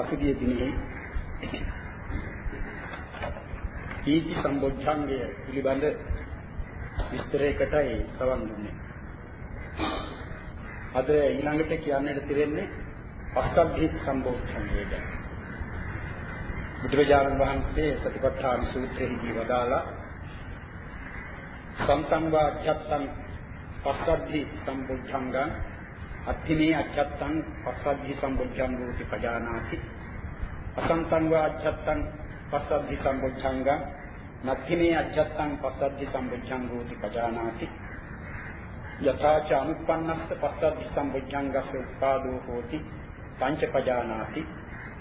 පසුගිය දිනේ ඊටි සම්බොධ්‍යංගය පිළිබඳ විස්තරයකටයි සවන් දුන්නේ. අද ඊළඟට කියන්නට තිරෙන්නේ පස්සද්ධි සම්බොධ්‍යංගය ගැන. බුදුරජාණන් වහන්සේ සතිපට්ඨාන සූත්‍රයේදී වදාලා සම්සංවා අධ්‍යත්තං පස්සද්ධි සම්බොධ්‍යංගං अत्थिमे अच्छत्तन पश्चि संबुद्धि खजानासी। असंतंग व पश्चि संबुद्धंग नत्थिमे अच्छत्तन पश्चि संबुद्धि खजानासी। यथा च अनुपन्नस्य पश्चि संबुद्धंगस्य उत्पादो होति पंच खजानासी।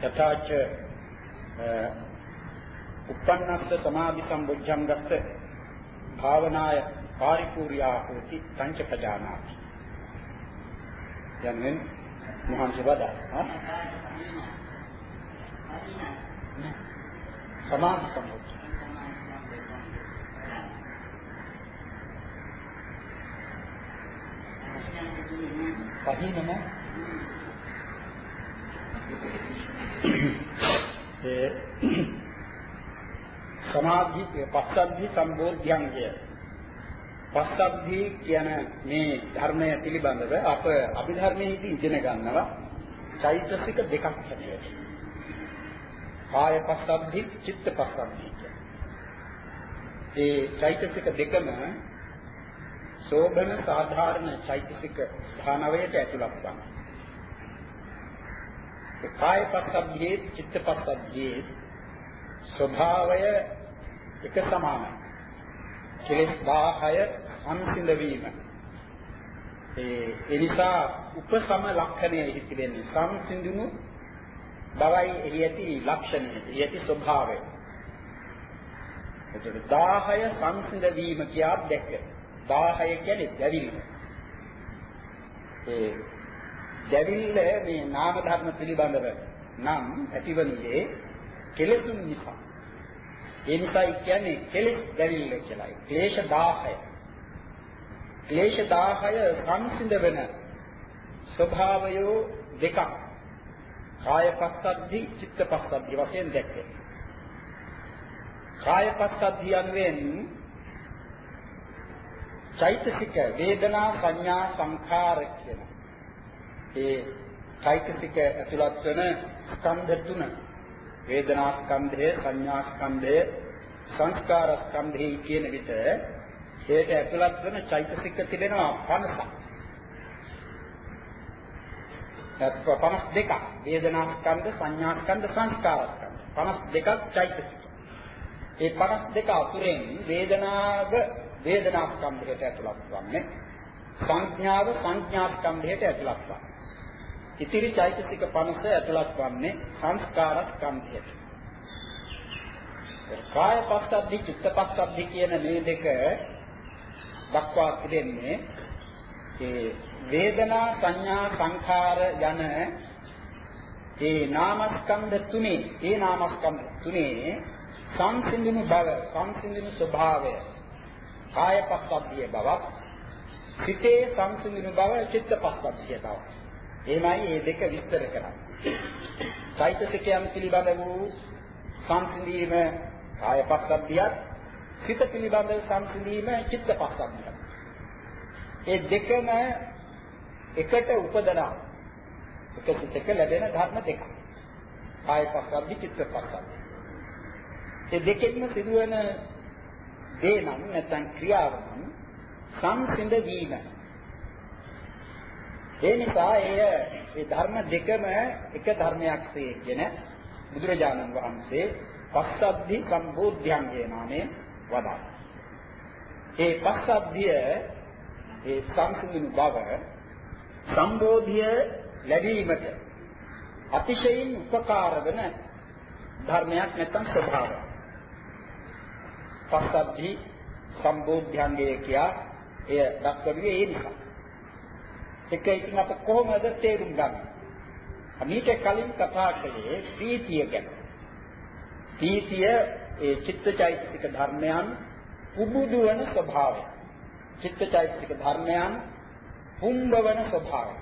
यथा च उत्पन्नस्य समाधि संबुद्धंगस्य भावनाय पारिपूर्या होति पंच खजानासी। යන්නේ මහන්සි වදා සමාධි සම්පූර්ණ පහිනම ඒ සමාධි පස්සද්ධි සම්බෝධ්‍යංගය. පස්සද්ධි කියන මේ ධර්මය පිළිබඳව අප අභිධර්මයේදී ඉගෙන ගන්නවා චෛතසික දෙකක් හැටියට. කාය පස්සද්ධි, චිත්ත පස්සද්ධි ඒ චෛතසික දෙකම සෝබන සාධාරණ චෛතසික ධානවයට ඇතුළත් වෙනවා. ඒ කාය පස්සද්ධියේ, චිත්ත පස්සද්ධියේ ස්වභාවය එක සමානයි. කෙලෙස් 10 සංසිඳ වීම. ඒ එනිසා උපසම ලක්ෂණය ඉති වෙන්නේ සංසිඳුණු බවයි එහි ඇති ලක්ෂණය, එහි ඇති ස්වභාවය. එතකොට 10 සංසිඳ වීම කියා දැක්ක. 10 කියන්නේ දැවිල්ල. ඒ දැවිල්ල මේ නාම ධර්ම පිළිබඳව නම් ඇතිවන්නේ කෙලෙසුන් නිසා. ඒ නිසායි කියන්නේ කෙලෙස් දැවිල්ල කියලායි. ක්ලේශ 10. ක්ලේශ 10 සංසිඳ වෙන ස්වභාවය දෙකක්. කාය පස්සද්ධි, චිත්ත පස්සද්ධි වශයෙන් දැක්කේ. කාය පස්සද්ධි යනුවෙන් චෛතසික වේදනා සංඥා සංඛාර කියන ඒ චෛතසික ඇතුළත් වෙන ස්කන්ධ තුන වේදනා ස්කන්ධය, සංඥා ස්කන්ධය, සංස්කාර ස්කන්ධය කියන විට ඒට ඇතුළත් වෙන චෛතසික තිබෙනවා 50ක්. 52ක්. වේදනා ස්කන්ධ, සංඥා ස්කන්ධ, සංස්කාර ස්කන්ධ. 52ක් චෛතසික. ඒ 52 අතුරෙන් වේදනාව වේදනා ස්කන්ධයට ඇතුළත් වන්නේ සංඥාව සංඥා ස්කන්ධයට ඇතුළත් වන්නේ ඉතිරි චෛතසික 50 ඇතුළත් වන්නේ සංස්කාර ස්කන්ධයට. කාය පස්සද්ධි චිත්ත පස්සද්ධි කියන මේ දෙක දක්වා තිබෙන්නේ ඒ වේදනා සංඥා සංඛාර යන ඒ නාමස්කන්ධ තුනේ ඒ නාමස්කන්ධ තුනේ සංසිඳුණු බව සංසිඳුණු ස්වභාවය කාය පස්සද්ධිය බවක් සිතේ සංසිඳුණු බව චිත්ත පස්සද්ධිය බවක් එහෙමයි මේ දෙක විස්තර කරන්නේ. චෛතසිකයන් පිළිබඳ වූ සංසිඳීම කාය පස්සද්ධියක්, සිත පිළිබඳ සංසිඳීම චිත්ත පස්සද්ධියක්. ඒ දෙකම එකට උපදනා එක සිතක ලැබෙන ධර්ම දෙකක්. කාය පස්සද්ධි, චිත්ත පස්සද්ධි. ඒ දෙකෙන්ම සිදුවන දේ නම් නැත්නම් ක්‍රියාව නම් සංසිඳ වීම ඒ නිසා එය මේ ධර්ම දෙකම එක ධර්මයක් කියන බුදුරජාණන් වහන්සේ පස්සද්ධි සම්බෝධ්‍යංගේ නාමයෙන් වදාළා. ඒ පස්සද්ධිය ඒ සංසිඳුණු බව සම්බෝධිය ලැබීමට අතිශයින් උපකාර වෙන ධර්මයක් නැත්නම් ස්වභාවයක්. පස්සද්ධි සම්බෝධ්‍යංගය කියා එය දක්වන්නේ ඒ නිසා. එක ඉතින් අප කොහොමද තේරුම් ගන්නේ? මීට කලින් කතා කළේ ප්‍රීතිය ගැන. ප්‍රීතිය ඒ චිත්තචෛතසික ධර්මයන් පුබුදුවන ස්වභාවය. චිත්තචෛතසික ධර්මයන් පුම්බවන ස්වභාවය.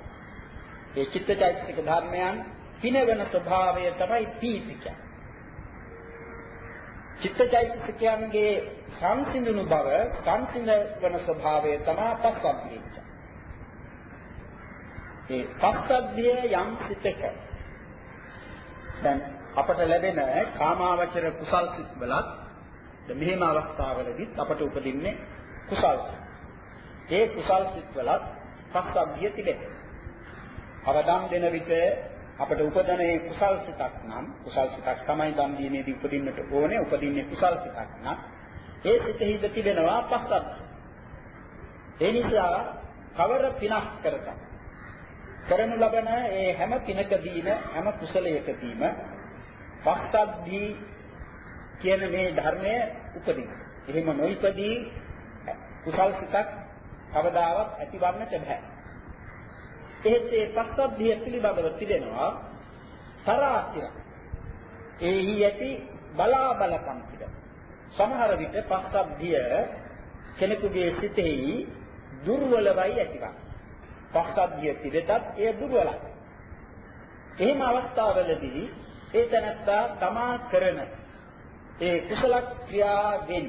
ඒ චිත්තචෛතසික ධර්මයන් පිනවන ස්වභාවය තමයි පීතික. චිත්තචෛතසිකයන්ගේ සංසිඳුණු බව සංසිඳවන ස්වභාවය තමයි පස්සද්ධිය. ඒ පස්සද්ධිය යම් සිතක දැන් අපට ලැබෙන කාමාවචර කුසල් සිත් වලත් මෙහෙම අවස්ථාවලදීත් අපට උපදින්නේ කුසල්. ඒ කුසල් සිත් වලත් පස්සද්ධිය තිබෙනවා. අවදම් දෙන විට අපට උපදනේ කුසල් සිතක් නම් කුසල් සිතක් තමයි දන් දීමේදී උපදින්නට ඕනේ උපදින්නේ කුසල් සිතක් නම් ඒ සිතෙහිද තිබෙනවා පස්සද්ධිය. ඒ නිසා කවර පිනක් කරතත් කරනු ලබන ඒ හැම පිනකදීම හැම කුසලයකදීම පස්සද්ධි කියන මේ ධර්මය උපදින. එහෙම නොයිපදී කුසල් සිතක් කවදාවත් ඇතිවන්නට බෑ. එහෙත් ඒ පස්සද්ධිය පිළිබඳව තිබෙනවා තරාතිර. ඒහි ඇති බලාබලකම් තිබෙන. සමහර විට පස්සද්ධිය කෙනෙකුගේ සිතෙහි දුර්වලවයි ඇතිවන්නේ. පස්සද්ධිය තිබෙතත් එය දුර්වලයි. එහෙම අවස්ථාවලදී ඒ තනත්තා තමා කරන ඒ කුසල ක්‍රියාවෙන්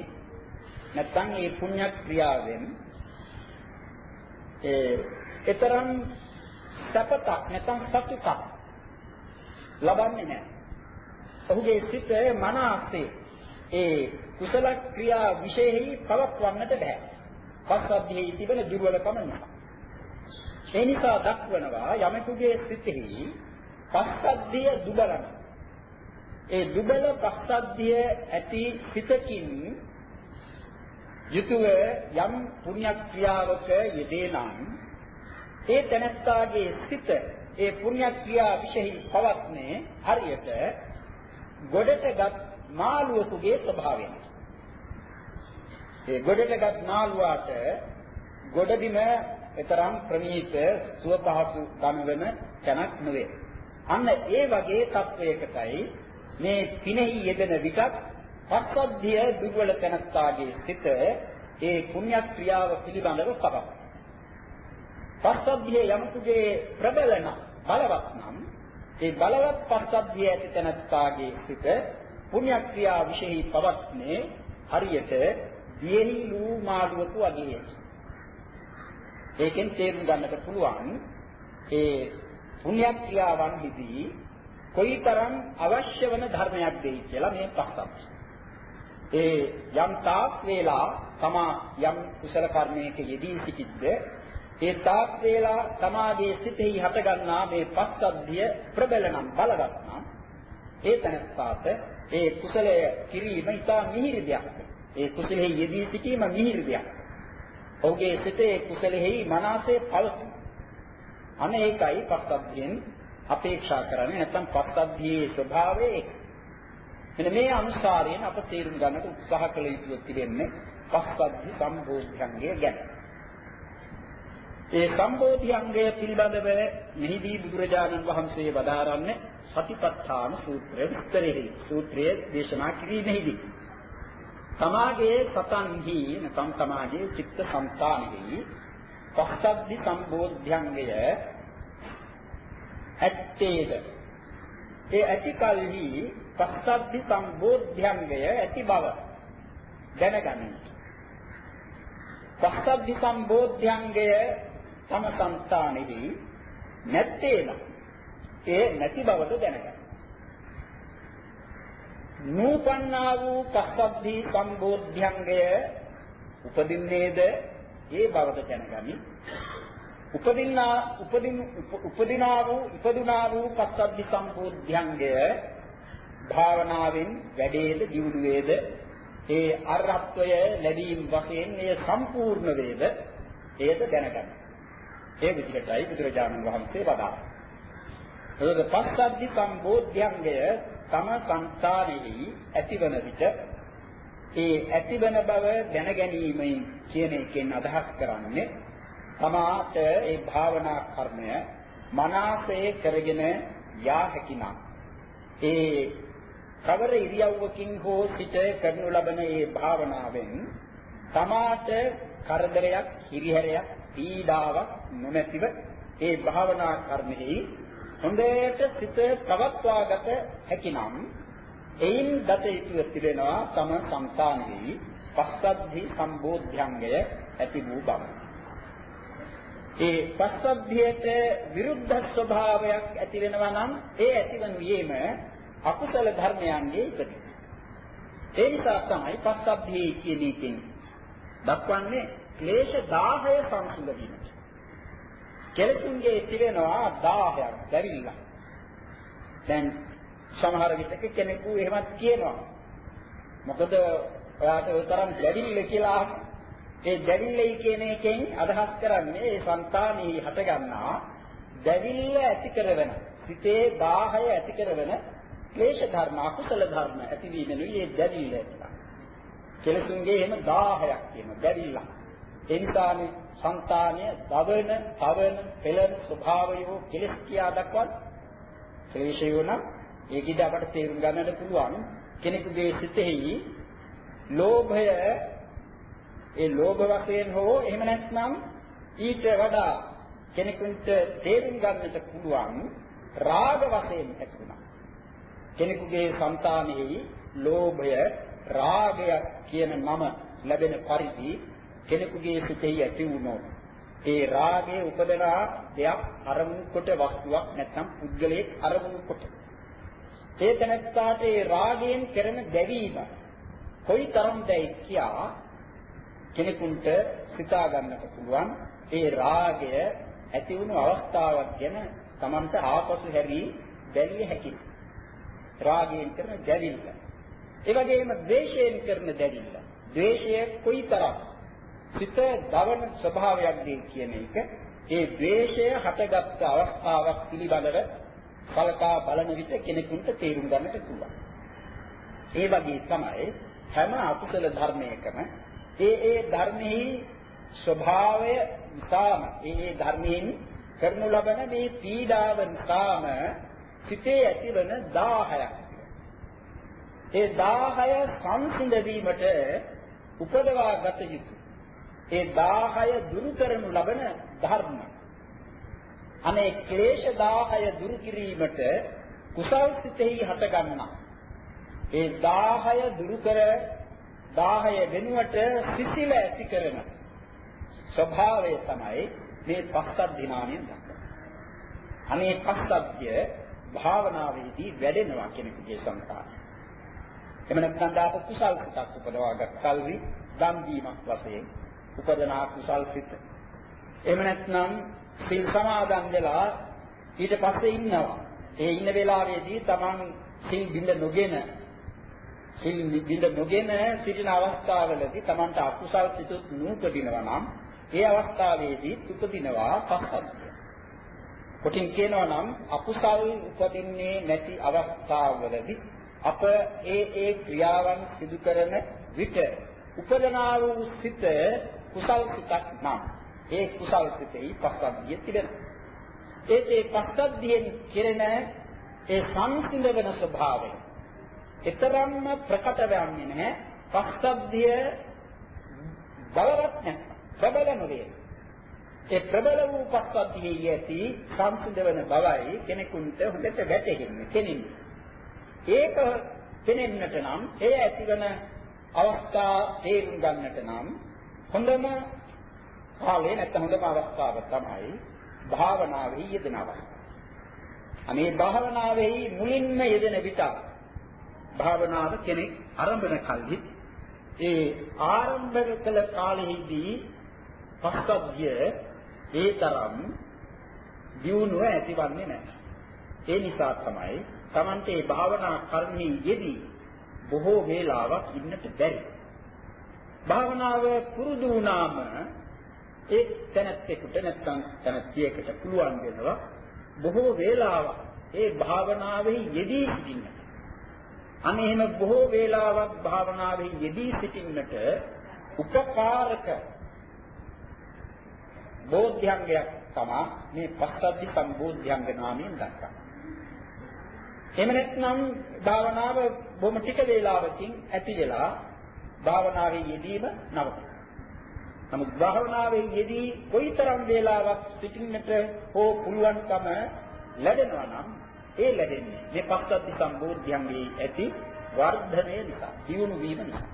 නැත්නම් ඒ පුණ්‍ය ක්‍රියාවෙන් ඒ ඊතරම් සපතක් නැත්නම් සතුටක් ලබන්නේ නැහැ. ඔහුගේ සිත මනසේ ඒ කුසල ක්‍රියා විශේෂයි පවත්වන්නට බෑ. පස්සද්ධියේ තිබෙන දුර්වලකම නිසා. ඒ නිසා දක්වනවා යමෙකුගේ සිතෙහි පස්සද්ධිය දුබලන. ඒ දුබල පස්සද්ධිය ඇති සිතකින් යුතුව යම් පුණ්‍ය ක්‍රියාවක යෙදේ නම් ඒ තනත්තාගේ සිත ඒ පුණ්‍ය ක්‍රියා විශේෂයි පවත්නේ හරියට ගොඩටගත් මාළුවෙකුගේ ස්වභාවයෙන්. ඒ ගොඩටගත් මාළුවාට ගොඩබිම එතරම් ප්‍රණීත සුව පහසු ගන්වන තැනක් නෙවේ. අන්න ඒ වගේ තත්වයකටයි මේ පිනෙහි යෙදෙන විකත් පස්සද්ධිය දුර්වල තැනත්තාගේ සිත ඒ පුණ්‍ය ක්‍රියාව පිළිබඳව පවක්. පස්සද්ධිය යමතුගේ ප්‍රබලන බලවත් නම් ඒ බලවත් පස්සද්ධිය ඇති තැනත්තාගේ සිත පුණ්‍ය ක්‍රියා විශේෂයි පවත්නේ හරියට දියෙහි ලූ මාළුවකු වගේ. ඒකෙන් තේරුම් ගන්නට පුළුවන් ඒ පුණ්‍ය ක්‍රියාවන්හිදී කොයිතරම් අවශ්‍ය වන ධර්මයක් දෙයි කියලා මේ පස්සක්. ඒ යම් තාක් වේලා තමා යම් කුසල කර්මයක යෙදී සිටිද්ද ඒ තාක් වේලා තමාගේ සිතෙහි හටගන්නා මේ පස්සද්ධිය ප්‍රබල නම් බලවත් නම් ඒ තනස්සාත ඒ කුසලය කිරීම ඉතා මිහිරි දෙයක්. ඒ කුසලෙහි යෙදී සිටීම මිහිරි දෙයක්. ඔහුගේ සිතේ කුසලෙහි මනසේ පළතුන. අනේකයි පස්සද්ධියෙන් අපේක්ෂා කරන්නේ නැත්නම් පස්සද්ධියේ ස්වභාවය ඒක. මෙන්න මේ අනුසාරයෙන් අප තේරුම් ගන්නට උත්සාහ කළ යුතු තිබෙන්නේ පස්සද්ධි සම්බෝධ්‍යංගය ගැන. ඒ සම්බෝධ්‍යංගය පිළිබඳව මෙහිදී බුදුරජාණන් වහන්සේ වදාරන්නේ සතිපට්ඨාන සූත්‍රය විස්තරෙහි සූත්‍රයේ දේශනා කිරීමේදී තමාගේ සතන්හි නැත්නම් තමාගේ චිත්ත සංතානෙහි පස්සද්ධි සම්බෝධ්‍යංගය ඇත්තේද ඒ ඇති කල්හි පස්සද්ධි සම්බෝධ්‍යංගය ඇති බව දැනගන්න. පස්සද්ධි සම්බෝධ්‍යංගය තම සංස්ථානෙහි නැත්තේනම් ඒ නැති බවද දැනගන්න. නූපන්නා වූ පස්සද්ධි සම්බෝධ්‍යංගය උපදින්නේද ඒ බවද දැනගනි. උපදින්නා උපදින් උපදිනා වූ ඉපදුනා වූ පස්සද්ධි සම්බෝධ්‍යංගය භාවනාවෙන් වැඩේද දියුණු වේද ඒ අරහත්වය ලැබීම වශයෙන් එය සම්පූර්ණ වේද එයද දැනගන්න. ඒ විදිහටයි බුදුරජාණන් වහන්සේ වදාළා. එතකොට පස්සද්ධි සම්බෝධ්‍යංගය තම සංස්කාරෙහි ඇතිවන විට ඒ ඇතිවන බව දැන ගැනීමෙන් කියන එකෙන් අදහස් කරන්නේ. තමාට ඒ භාවනා කර්මය මනාපේ කරගෙන යා හැකිනම් ඒ කවර ඉරියව්වකින් හෝ සිට කරනු ලබන ඒ භාවනාවෙන් තමාට කරදරයක් හිරිහැරයක් පීඩාවක් නොමැතිව ඒ භාවනා කර්මෙහි හොඳට සිත පවත්වාගත හැකිනම් එයින් දත යුතුව තිබෙනවා තම సంతානෙහි පස්සද්ධි සම්බෝධ්‍යංගය ඇති වූ බව. ඒ පස්සද්ධියට විරුද්ධ ස්වභාවයක් ඇති වෙනවා නම් ඒ ඇතිවනුයේම අකුසල ධර්මයන්ගේ ඉපදීම. ඒ නිසා තමයි පස්සද්ධිය කියන එකෙන් දක්වන්නේ ක්ලේශ 10 සංසුඳ වීමට. කෙලසුන්ගේ තිබෙනවා 10ක් දැරිලා. දැන් සමහර විටක කෙනෙකු එහෙමත් කියනවා. මොකද ඔයාට ඔය තරම් දැරිල්ල කියලා ඒ දැරිල්ලයි කියන එකෙන් අදහස් කරන්නේ ඒ సంతානෙහි හටගන්නා දැරිල්ල ඇති කරවන සිතේ 10 ඇති කරවන ක්ලේශ ධර්ම අකුසල ධර්ම ඇතිවීමෙනුයි මේ දැරිල්ල ඇතිවන්නේ. කෙලසුන්ගේ එහෙම 10ක් කියනවා දැරිල්ල. ඒ සංතානීය, දවන, තවන, පෙළන ස්වභාවයෝ කෙලස් කියා දක්වන ක්ලේශයෝන ඒකද අපට තේරුම් ගන්නට පුළුවන් කෙනෙකුගේ සිතෙහි ලෝභය ඒ ලෝභ වශයෙන් හෝ එහෙම නැත්නම් ඊට වඩා කෙනෙකුට තේරුම් ගන්නට පුළුවන් රාග වශයෙන් ඇතිවෙනවා කෙනෙකුගේ సంతානෙහි ලෝභය රාගය කියන නම ලැබෙන පරිදි කෙනෙකුගේ සිතෙහි ඇති වුණොත් ඒ රාගයේ උපදනා දෙයක් අරමුණු කොට වස්තුවක් නැත්නම් පුද්ගලයෙක් අරමුණු කොට ඒ තැනත්තාට ඒ රාගයෙන් කරන දැවීම කොයිතරම් දැයි කියා කෙනෙකුට සිතා ගන්නට පුළුවන් ඒ රාගය ඇති වුණු අවස්ථාවක් ගැන Tamanta ආපසු හැරී බැලිය හැකියි. රාගයෙන් කරන දැවිල්ල. ඒ වගේම ද්වේෂයෙන් කරන දැවිල්ල. ද්වේෂය කොයිතරම් සිත දවන ස්වභාවයක්ද කියන එක ඒ ද්වේෂය හටගත් අවස්ථාවක් පිළිබඳව කලකා බලන විට කෙනෙකුට තේරුම් ගන්නට පුළුවන්. ඒ වගේ තමයි හැම අකුසල ධර්මයකම ඒ ඒ ධර්මෙහි ස්වභාවය නිසාම ඒ ඒ ධර්මයෙන් කරනු ලබන මේ පීඩාව නිසාම සිතේ ඇතිවන 10ක් ඒ 10 සංසිඳ වීමට උපදවා ගත යුතු ඒ 10 දුරු කරනු ලබන ධර්ම අනේ ක්ලේශ 10 දුරු කිරීමට කුසල් සිතෙහි හට ගන්නා ඒ 10 දුරු කර 10 වෙනුවට සිසිල ඇති කරන ස්වභාවය තමයි මේ පස්සද්ධි නාමයෙන් දක්වන්නේ. අනේ පස්සද්ධිය භාවනාවේදී වැඩෙනවා කෙනෙකුගේ සංකාරය. එහෙම නැත්නම් දාප කුසල් සිතක් උපදවාගත් කල්වි දම් දීමක් වශයෙන් උපදනා කුසල් සිත. එහෙම නැත්නම් සිල් සමාදන් වෙලා ඊට පස්සේ ඉන්නවා. ඒ ඉන්න වෙලාවේදී Taman සිල් බිඳ නොගෙන සිල් බිඳ නොගෙන සිටින අවස්ථාවලදී Tamanට අකුසල් සිතුත් නූපදිනවා නම් ඒ අවස්ථාවේදී උපදිනවා පස්සද්ධිය. කොටින් කියනවා නම් අකුසල් උපදින්නේ නැති අවස්ථාවවලදී අප ඒ ඒ ක්‍රියාවන් සිදු කරන විට උපදනා වූ සිත කුසල් සිතක් නම් ඒ කුසල් සිතෙහි පස්සද්ධිය තිබෙනවා. ඒ ඒ පස්සද්ධියෙන් කෙරෙන ඒ සංසිඳන ස්වභාවය ඊතරම්ම ප්‍රකට වෙන්නේ නැහැ. පස්සද්ධිය බලවත් නැහැ. ප්‍රබල නොවේ. ඒ ප්‍රබල වූ පස්සද්ධියේ යති සංසිඳවන බවයි කෙනෙකුට හොඳට වැටහෙන්නේ. කෙනින්නේ. ඒක පෙනෙන්නට නම් ඒ ඇතිවන අවස්ථා තේරුම් ගන්නට නම් හොඳම කාලේ නැත්නම් හොඳම අවස්ථාව තමයි භාවනාවේ යෙදෙන අවස්ථාව. අනේ භාවනාවේ මුලින්ම යෙදෙන විට භාවනාව කෙනෙක් ආරම්භන කල්හි ඒ ආරම්භ කළ කාලෙහිදී පස්සද්ධිය ඒ තරම් දියුණුව ඇතිවන්නේ නැහැ. ඒ නිසා තමයි Tamante මේ භාවනා කර්මෙහි යෙදී බොහෝ වේලාවක් ඉන්නට බැරි. භාවනාව පුරුදු වුණාම ඒ තැනැත්තෙකුට නැත්නම් තැනැත්තියකට පුළුවන් වෙනවා බොහෝ වේලාවක් ඒ භාවනාවේ යෙදී සිටින්නට. අනේ එහෙම බොහෝ වේලාවක් භාවනාවේ යෙදී සිටින්නට උපකාරක බෝධ්‍යංගයක් තමයි මේ පස්සද්ධි සම්බෝධ්‍යංග නාමයෙන් දක්වන්නේ. එහෙම නැත්නම් භාවනාව බොහොම ටික වේලාවකින් ඇති වෙලා භාවනාවේ යෙදීම නවතිනවා. නමුත් භාවනාවේ යෙදී කොයිතරම් වේලාවක් සිටින්නට හෝ පුළුවන්කම ලැබෙනවා නම් ඒ ලැබෙන්නේ මේ පස්සද්ධි සම්බෝධ්‍යංගේ ඇති වර්ධනය නිසා, දියුණු වීම නිසා.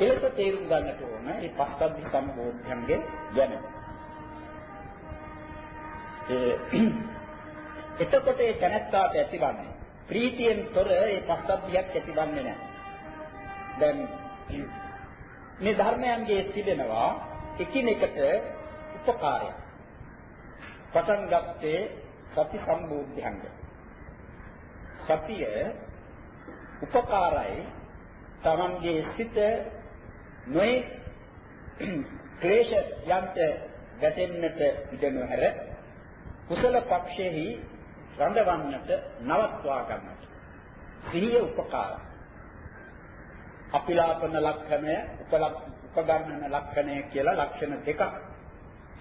ඒක තේරුම් ගන්නට ඕන මේ පස්සද්ධි සම්බෝධ්‍යංගේ ගැන. ඒ එතකොට ඒ තැනත්තාට ඇතිවන්නේ ප්‍රීතියෙන් තොර ඒ පස්සද්ධියක් ඇතිවන්නේ නැහැ. දැන් මේ ධර්මයන්ගේ තිබෙනවා එකිනෙකට උපකාරයක්. පටන් ගත්තේ සති සම්බෝධ්‍යංග. සතිය උපකාරයි තමන්ගේ සිත නොයේ ක්ලේශ යන්ත ගැටෙන්නට ඉඩ නොහැර කුසල පක්ෂෙහි රඳවන්නට නවත්වා ගන්නට සිහිය උපකාරයි අපිලාපන ලක්ෂණය උපගන්නන ලක්ෂණය කියලා ලක්ෂණ දෙකක්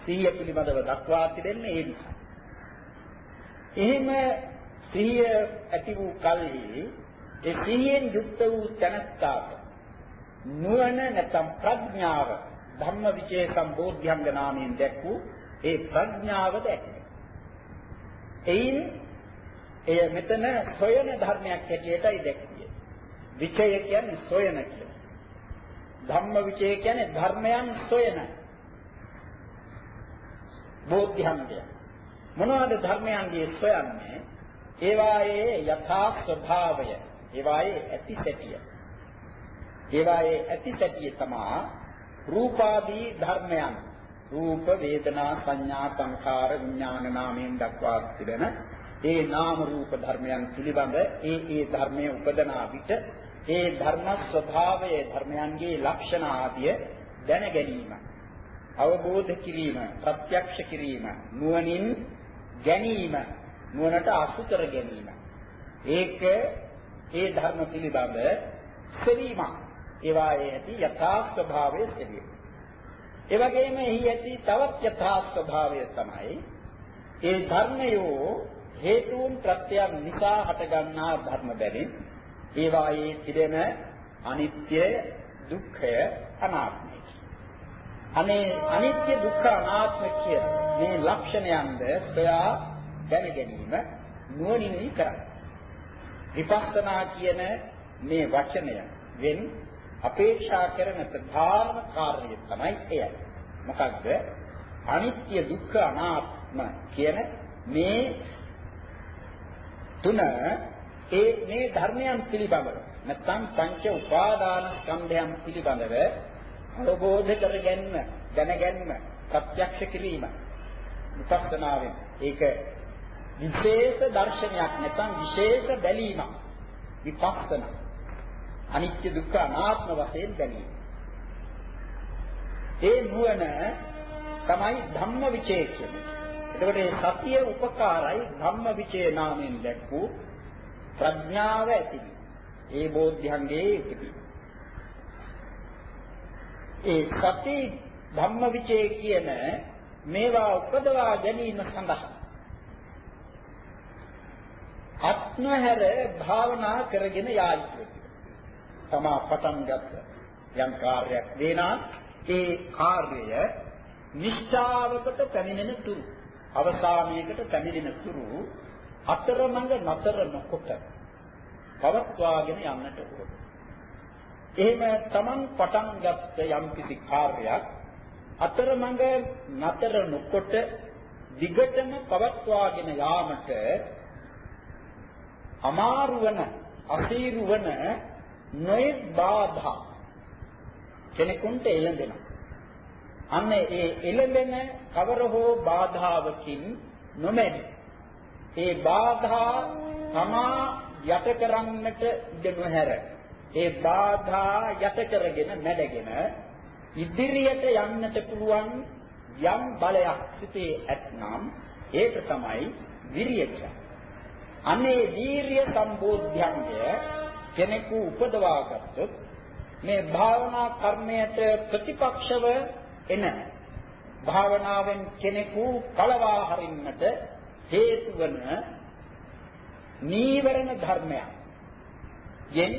සිහිය පිළිබඳව දක්වා තිබෙන්නේ ඒ නිසා. එහෙම සිහිය ඇති වූ කල්හි ඒ සිහියෙන් යුක්ත වූ තනත්තාට නුවණ නැත්නම් ප්‍රඥාව ධම්මවිචේ සම්බෝධ්‍යංග නාමයෙන් දැක්වූ ඒ ප්‍රඥාවද ඇති. එයින් එය මෙතන සොයන ධර්මයක් හැටියටයි දැක්විය. විචය කියන්නේ සොයන කියලා. ධම්ම විචය කියන්නේ ධර්මයන් සොයන. බෝධ්‍යංගය. මොනවද ධර්මයන්ගේ සොයන්නේ? ඒවායේ යථා ස්වභාවය, ඒවායේ ඇති සැටිය. ඒවායේ ඇති සැටිය තමයි රූපාදී ධර්මයන්. රූප, වේදනා, සංඥා, සංඛාර, විඥාන නාමයෙන් දක්වා තිබෙන ඒ නාම රූප ධර්මයන් පිළිබඳ ඒ ඒ ධර්මයේ උපදනා විට ඒ ධර්ම ස්වභාවයේ ධර්මයන්ගේ ලක්ෂණ ආදිය දැන ගැනීම අවබෝධ කිරීම ප්‍රත්‍යක්ෂ කිරීම නුවණින් ගැනීම නුවණට අසු කර ගැනීම. ඒක ඒ ධර්ම පිළිබඳ සෙවීම ඒවායේ ඇති යථා ස්වභාවය සෙවීම. ඒ වගේම එහි ඇති තවත් යථා ස්වභාවය තමයි ඒ ධර්මයෝ හේතුන් ප්‍රත්‍යයන් නිසා හටගන්නා ධර්ම බැවින් ඒවායේ තිබෙන අනිත්‍ය දුක්ඛය අනාත්මයි. අනේ අනිත්‍ය දුක්ඛ අනාත්ම කියන මේ ලක්ෂණයන්ද සොයා දැන ගැනීම නුවණින් කරයි. විපස්සනා කියන මේ වචනය වෙන් අපේක්ෂා කරන ප්‍රධානම කාර්යය තමයි එය. මොකක්ද? අනිත්‍ය දුක්ඛ අනාත්ම කියන මේ තුන ඒ මේ ධර්මයන් පිළිබඳව නැත්නම් පංච උපාදාන ස්කන්ධයන් පිළිබඳව අවබෝධ කර ගැනීම දැන ගැනීම ප්‍රත්‍යක්ෂ කිරීම විපස්සනාවෙන් ඒක විශේෂ දර්ශනයක් නැත්නම් විශේෂ බැලීමක්. විපස්සන. අනිත්‍ය දුක්ඛ අනාත්ම වශයෙන් බැලීම. ඒ නුවණ තමයි ධම්ම විචේ කියන්නේ එතකොට මේ සතිය උපකාරයි ධම්ම විචේ නාමයෙන් දැක්වූ ප්‍රඥාව ඇතිවි. ඒ බෝධ්‍යංගේ ඉතිපි. ඒ සති ධම්ම විචේ කියන මේවා උපදවා ගැනීම සඳහා අත්නහැර භාවනා කරගෙන යා යුතුයි. තමා පටන් ගත්ත යම් කාර්යයක් දේනා ඒ කාර්යය නිෂ්ඨාවකට පැමිණෙන තුරු අවසානයේකට පැමිණෙන තුරු අතරමඟ නතර නොකොට පවත්වාගෙන යන්නට ඕන. එහෙම Taman පටන් ගත්ත යම්කිසි කාර්යයක් අතරමඟ නතර නොකොට දිගටම පවත්වාගෙන යාමට අමාරු වන අසීරු වන නොයෙක් බාධා කෙනෙකුට එළඹෙනවා. අන්න ඒ එළඹෙන කවර හෝ බාධාවකින් නොමැඩි ඒ බාධා තමා යට කරන්නට ඉඩ නොහැර. ඒ බාධා යට කරගෙන මැඩගෙන ඉදිරියට යන්නට පුළුවන් යම් බලයක් සිටේ ඇතනම් ඒක තමයි විරිය අනේ වීරිය සම්බෝධ්‍යංගය කෙනෙකු උපදවා ගත්තොත් මේ භාවනා කර්මයට ප්‍රතිපක්ෂව එන භාවනාවෙන් කෙනෙකු පළවා හරින්නට හේතු වන නීවරණ ධර්මයන් යෙන්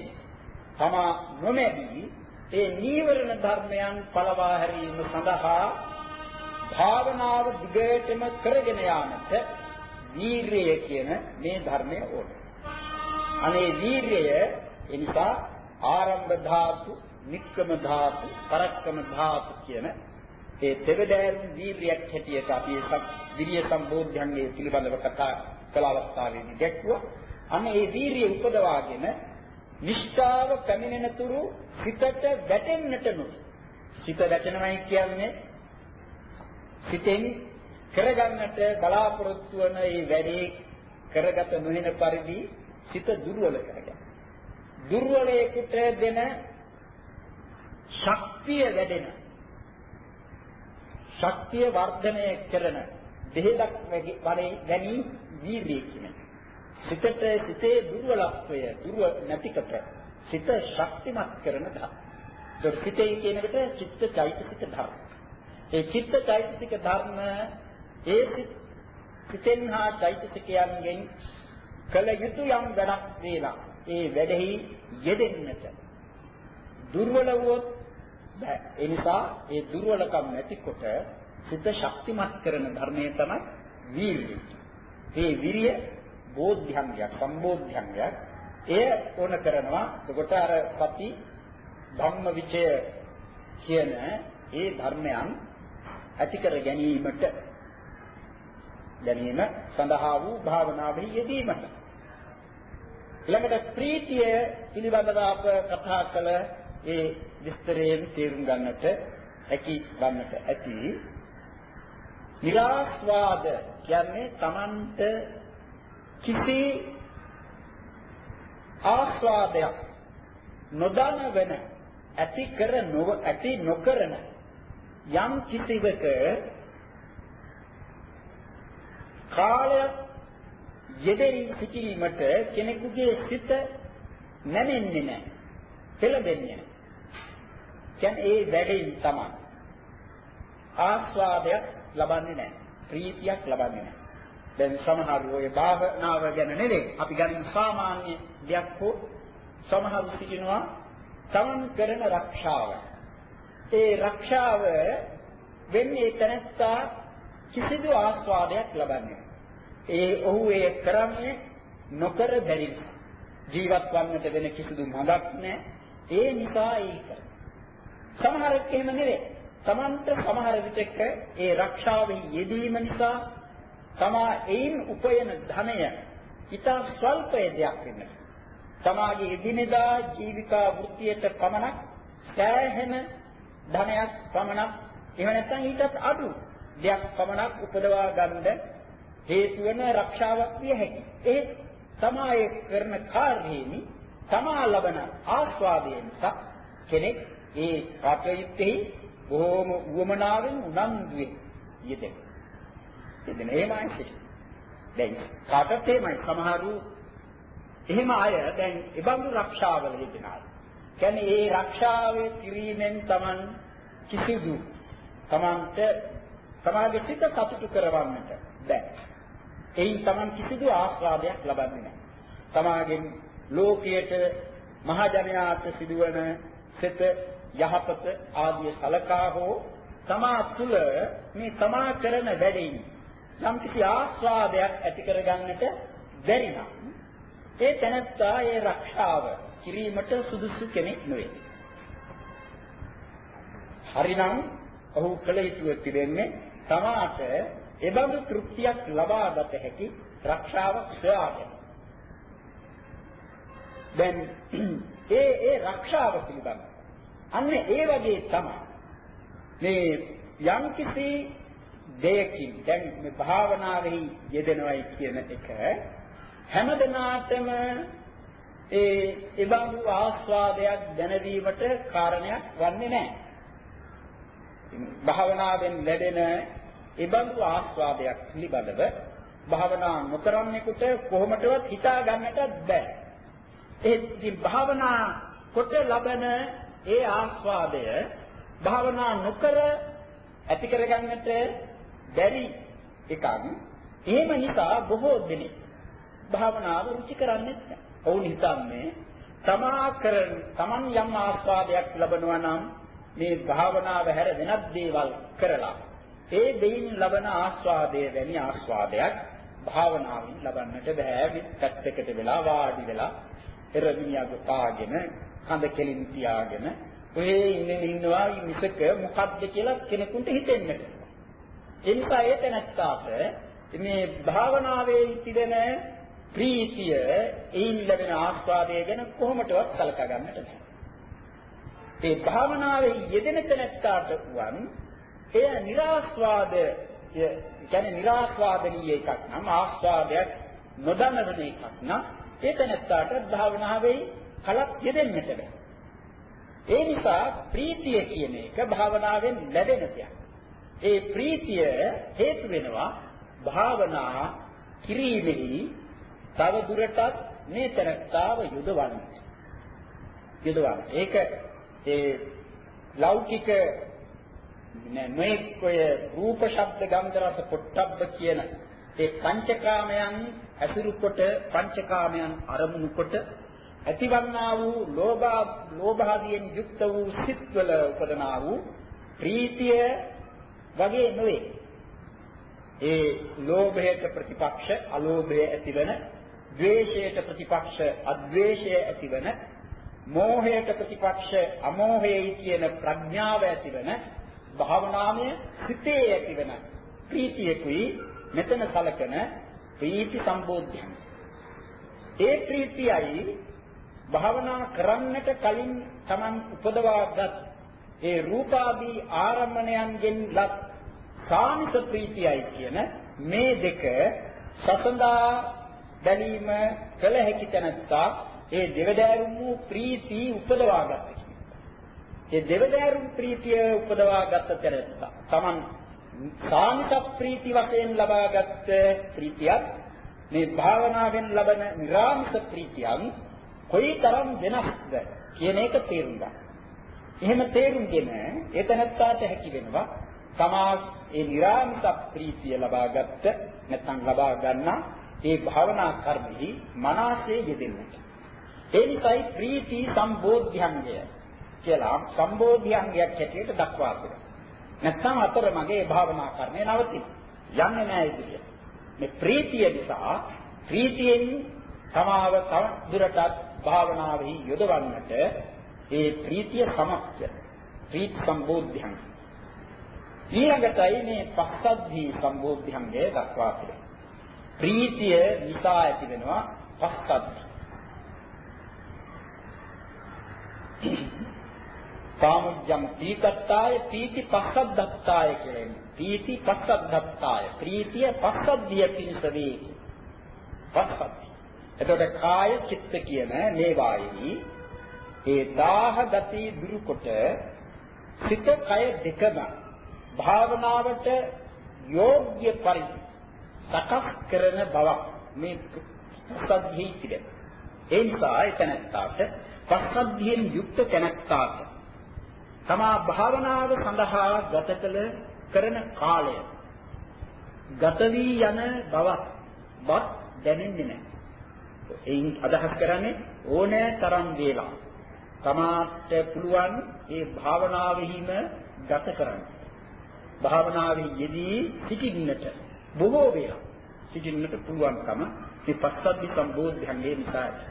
තමා නොමැදී ඒ නීවරණ ධර්මයන් පළවා හැරීම සඳහා භාවනාව දිගටම කරගෙන යාමට වීරිය කියන මේ ධර්මය ඕන. අනේ වීරිය එනිසා ආරම්භ ධාතු, නික්කම ධාතු, පරක්කම ධාතු කියන ඒ දෙවදෑරුම් වීරියක් හැටියට අපි විරිය සම්බෝධ්‍යංගයේ පිළිබඳව කතා කළ අවස්ථාවේදී දැක්වුවා. අනේ ඒ වීරිය උපදවාගෙන නිෂ්ඨාව පැමිණෙන තුරු සිතට වැටෙන්නට නොදී. සිත වැටෙනවයි කියන්නේ සිතෙන් කරගන්නට බලාපොරොත්තු වන මේ වැඩේ කරගත නොහෙන පරිදි සිත දුර්වල කරගන්න. දුර්වලයකට දෙන ශක්තිය වැඩෙන ශක්තිය වර්ධනය කරන දෙහෙදක් වැඩි වීර්යය කියන්නේ. සිතට සිතේ දුර්වලත්වය දුර්ව නැතිකට සිත ශක්තිමත් කරන ධර්ම. ඒ සිතේ කියන එකට චිත්ත චෛතසික ධර්ම. ඒ චිත්ත චෛතසික ධර්ම ඒ සිතෙන් හා චෛතසිකයන්ගෙන් කළ යුතු යම් වැඩක් වේලා ඒ වැඩෙහි යෙදෙන්නට දුර්වල වුවොත් බෑ. ඒ නිසා ඒ දුර්වලකම් නැතිකොට සිත ශක්තිමත් කරන ධර්මයේ තමයි වීර්යය. මේ විරිය බෝධ්‍යංගයක් සම්බෝධ්‍යංගයක්. එය ඕන කරනවා. එතකොට අර සති ධම්ම විචය කියන ඒ ධර්මයන් ඇති කර ගැනීමට ගැනීම සඳහා වූ භාවනාවෙහි යෙදීමට. ඊළඟට ප්‍රීතිය පිළිබඳව අප කතා කළ ඒ විස්තරයෙන් තේරුම් ගන්නට හැකි වන්නට ඇති නිරාස්වාද කියන්නේ Tamanට කිසි ආස්වාදයක් නොදන වෙන ඇති කර නොව ඇති නොකරන යම් කිසිවක කාලයක් යෙදෙමින් සිටීමට කෙනෙකුගේ සිත නැමෙන්නේ නැහැ. පෙළඹෙන්නේ නැහැ. කියන්නේ ඒ වැඩෙන් තමයි ආස්වාදයක් ලබන්නේ නැහැ. ප්‍රීතියක් ලබන්නේ නැහැ. දැන් සමහරු ඔය භාවනාව ගැන නෙවෙයි අපි ගන්න සාමාන්‍ය දෙයක් හෝ සමහරු සිටිනවා තමන් කරන රක්ෂාව. ඒ රක්ෂාව වෙන්නේ තනත්තා කිසිදු ආස්වාදයක් ලබන්නේ. ඒ ඔහු ඒ කරන්නේ නොකර බැරි ජීවත් වන්නට වෙන කිසිදු මඟක් නැහැ. ඒ නිසා ඒක. සමහරෙක් එහෙම නෙවෙයි. Tamanta සමහර විටක ඒ රක්ෂාවෙහි යෙදීම නිසා තමා එයින් උපයන ධනය ඉතා ස්වල්පය දෙයක් වෙනවා. තමාගේ එදිනෙදා ජීවිකා වෘත්තියට පමණක් සෑහෙන ධනයක් පමණක් එහෙම නැත්නම් ඊටත් අඩු දෙයක් පමණක් උපදවා ගන්න හේතු වෙන ආරක්ෂාවක් විය හැකියි. ඒ තමයි කරන කාර්යෙහි තමා ලබන ආස්වාදයෙන් කෙනෙක් ඒ කටයුත්තේ බොහෝම උවමනාවෙන් උනන්දුවෙන් යෙදෙනවා. යෙදෙන එහෙමයි සිටින. දැන් කාටත් එහෙමයි සමහරු එහෙම අය දැන් ඉබඳු රක්ෂාවල යෙදෙන අය. කියන්නේ ඒ රක්ෂාවේ කිරීමෙන් Taman කිසිදු Tamanට සමාජෙ සිත සතුටු කරවන්නට බැහැ. එයින් Taman කිසිදු ආස්වාදයක් ලබන්නේ නැහැ. තමාගෙන් ලෝකයට මහජනයාට සිදුවන සිත යහපත ආදී සලකා හෝ තමා තුළ මේ තමා කරන වැඩෙන් යම්කිසි ආස්වාදයක් ඇති කරගන්නට බැරි නම් ඒ තැනත්තා ඒ රක්ෂාව කිරීමට සුදුසු කෙනෙක් නෙවෙයි. හරිනම් ඔහු කළ යුතුව තිබෙන්නේ තමාට එබඳු තෘප්තියක් ලබා ගත හැකි රක්ෂාවක් සොයාගෙන. දැන් ඒ ඒ රක්ෂාව පිළිබඳ අන්න ඒ වගේ තමයි මේ යම්කිසි දෙයකින් දැන් මේ භාවනාවෙහි යෙදෙනවයි කියන එක හැමදෙනාටම ඒ ඉබඳු ආස්වාදයක් දැනවීමට කාරණයක් වන්නේ නැහැ. භාවනාවෙන් ලැබෙන ඉබඳු ආස්වාදයක් පිළිබඳව භාවනා නොකරන්නෙකුට කොහොමදවත් හිතා ගන්නට බෑ. ඒ ඉතින් භාවනා කොට ලබන ඒ ආස්වාදය භාවනා නොකර ඇති කරගන්නට බැරි එකක්. එහෙම නිසා බොහෝ දෙනෙක් භාවනාව රුචි කරන්නේ නැහැ. ඔවුන් හිතන්නේ තමා කරන තමන් යම් ආස්වාදයක් ලබනවා නම් මේ භාවනාව හැර වෙනත් දේවල් කරලා ඒ දෙයින් ලබන ආස්වාදය වැනි ආස්වාදයක් භාවනාවෙන් ලබන්නට බෑ. පැත්තකට වෙලා වාඩි වෙලා එරමිනියග පාගෙන කඳ කෙලින් තියාගෙන ඔය ඉන්නේ ඉන්නවා මිසක මොකද්ද කියලා කෙනෙකුට හිතෙන්නේ එනිසා ඒ තැනත්තාට මේ භාවනාවේ තිබෙන ප්‍රීතිය ඒන් ලැබෙන ආස්වාදය ගැන කොහොමදවත් කලකා ගන්නට බෑ. ඒ භාවනාවේ යෙදෙන තැනත්තාට වන් එය નિરાස්වාද කියන්නේ નિરાස්වාදනීය එකක් නම් ආස්වාදයක් නොදැනවන එකක් නම් ඒ තැනත්තාට භාවනාවේ කලක් යෙදෙන්නට බෑ. ඒ නිසා ප්‍රීතිය කියන එක භාවනාවෙන් ලැබෙන දෙයක්. ඒ ප්‍රීතිය හේතු වෙනවා භාවනා කිරීමෙහි තව දුරටත් මේ තරක්තාව යොදවන්න. යොදවන්න. ඒක ඒ ලෞකික නොඑක් ඔය රූප ශබ්ද ගන්ධ රස පොට්ටබ්බ කියන ඒ පංචකාමයන් ඇසුරු කොට පංචකාමයන් අරමුණු කොට ඇතිවන්නා වූ ලෝභා ලෝභාදියෙන් යුක්ත වූ සිත්වල උපදනා වූ ප්‍රීතිය වගේ නොවේ. ඒ ලෝභයට ප්‍රතිපක්ෂ අලෝභය ඇතිවන, ද්වේෂයට ප්‍රතිපක්ෂ අද්වේෂය ඇතිවන, මෝහයට ප්‍රතිපක්ෂ අමෝහයයි කියන ප්‍රඥාව ඇතිවන භාවනාමය සිතේ ඇතිවන ප්‍රීතියකුයි මෙතන සලකන ප්‍රීති සම්බෝධ්‍යං. ඒ ප්‍රීතියයි භාවනා කරන්නට කලින් Taman උපදවාගත් ඒ රූපාදී ආරම්මණයන්ගෙන් ලත් සාමිත ප්‍රීතියයි කියන මේ දෙක සසඳා බැලීම කළ හැකි තැනත්තා ඒ දෙවදෑරුම් වූ ප්‍රීති උපදවාගත්තා. ඒ දෙවදෑරුම් ප්‍රීතිය උපදවාගත්ත තැනත්තා Taman සාමිත ප්‍රීති වශයෙන් ලබාගත් ප්‍රීතියක් මේ භාවනාවෙන් ලබන නිරාමිත ප්‍රීතියන් කොයිතරම් වෙනස්ද කියන එක තේරුම් ගන්න. එහෙම තේරුම්ගෙන එතනත්තාට හැකි වෙනවා තමා ඒ නිරාමිත ප්‍රීතිය ලබාගත්ත නැත්නම් ලබා ගන්නා ඒ භාවනා කර්මෙහි මනසේ යෙදෙන්නට. ඒ නිසායි ප්‍රීති සම්බෝධ්‍යංගය කියලා සම්බෝධ්‍යංගයක් හැටියට දක්වා තිබෙනවා. නැත්නම් අතරමඟේ භාවනා කර්මය නවතින. යන්නේ නැහැ ඉතින්. මේ ප්‍රීතිය නිසා ප්‍රීතියෙන් තමාව තව දුරටත් භාවනාවෙහි යොදවන්නට ඒ ප්‍රීතිය සමස්ත ප්‍රීති සම්බෝධ්‍යං ඊළඟටයි මේ පස්සද්ධි සම්බෝධ්‍යංගය දක්වා තිබෙනවා ප්‍රීතිය නිසා ඇති වෙනවා පස්සද්ධි කාමුජ්ජම් පීකත්තාය පීති පස්සද්ධත්තාය කියලා එන්නේ. පීති පස්සද්ධත්තාය. ප්‍රීතිය පස්සද්ධිය පිණිස වේ. පස්සද්ධි. එතකොට කාය චිත්ත කියන මේ වායෙහි ඒ දාහ ගති දුරුකොට සිත කය දෙකම භාවනාවට යෝග්‍ය පරිදි සකස් කරන බවක් මේ පස්සද්ධිය තිබෙන. ඒ නිසා එතනත්තාට පස්සද්ධියෙන් යුක්ත තැනත්තාට තමා භාවනාව සඳහා ගත කළ කරන කාලය ගත වී යන බවක් බත් දැනෙන්නේ නැහැ. එයින් අදහස් කරන්නේ ඕනෑ තරම් වේලා තමාට පුළුවන් මේ භාවනාවෙහිම ගත කරන්න. භාවනාවේ යෙදී සිටින්නට බොහෝ වේලා සිටින්නට පුළුවන්කම මේ පස්සද්ධි සම්බෝධ්‍යංගේ නිසායි.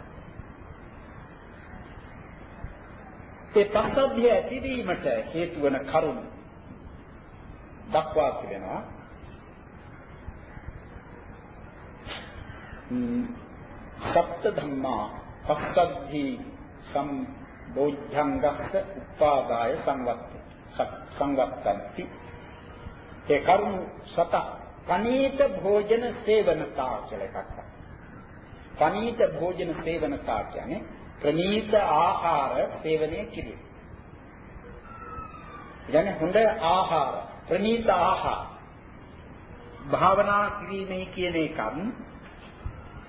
ඒ පස්සද්ධිය ඇතිවීමට හේතු වන කරුණ දක්වා තිබෙනවා. සප්ත ධම්මා පස්සද්ධි සම්බෝධංගස්ස උපාදාය සංවත්තේ සංවත්තන්ති ඒ කර්ම සත පනීත භෝජන සේවනතා කියලා එකක් තමයි පනීත භෝජන සේවනතා කියන්නේ ප්‍රනීත ආහාර සේවනය කිරීම. කියන්නේ හොඳ ආහාර ප්‍රනීත ආහාර. භාවනා කිරීමේ කියන එකත්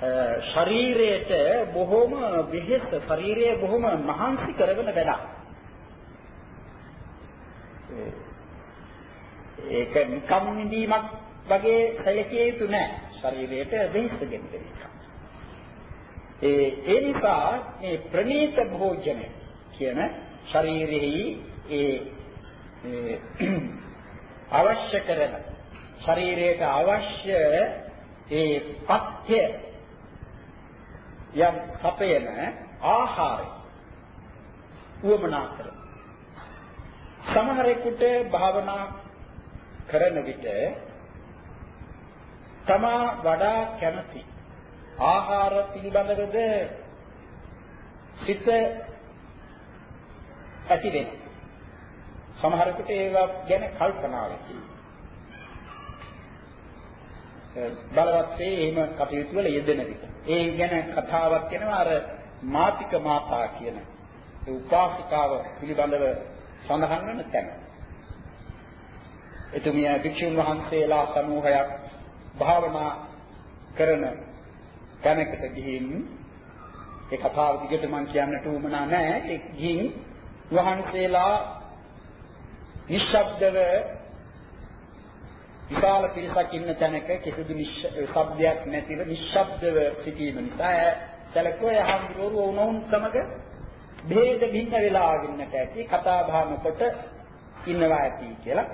ශරීරයට බොහොම වෙහෙස ශරීරය බොහොම මහන්සි කරන වැඩක්. ඒක නිකම් නිදීමක් වගේ සැලකිය යුතු නෑ. ශරීරයට වෙහෙස දෙන්න එක. ඒ ඒ නිසා මේ ප්‍රණීත භෝජන කියන ශරීරෙහි ඒ අවශ්‍ය කරන ශරීරයට අවශ්‍ය ඒ පත්‍ය යම් සපයන ආහාරය උවමනා කර සමහරෙකුට භාවනා කරන විට තමා වඩා කැමති ආහාර පිළිබඳවද සිත ඇති වෙන. සමහරකට ඒවා ගැන කල්පනා වෙනවා. බලවත්සේ එහෙම කටයුතු වල යෙදෙන විට. ඒ ගැන කතාවක් කියනවා අර මාතික මාතා කියන ඒ උපාසිකාව පිළිබඳව සඳහන් වෙන තැන. එතුමිය භික්ෂුන් වහන්සේලා සමූහයක් භාවනා කරන තැනකට ගිහින් ඒ කතාව දිගට මම කියන්නට උවමනා නැහැ. ඒ ගිහින් වහන්සේලා නිශ්ශබ්දව විශාල පිරිසක් ඉන්න තැනක කිසිදු ශබ්දයක් නැතිව නිශ්ශබ්දව සිටීම නිසා සැලකුවේ හම්බුරු වුණොන් සමග ભેද භින්න වෙලා ඉන්නට ඇති කතා බහ නොකොට ඉන්නවා ඇති කියලා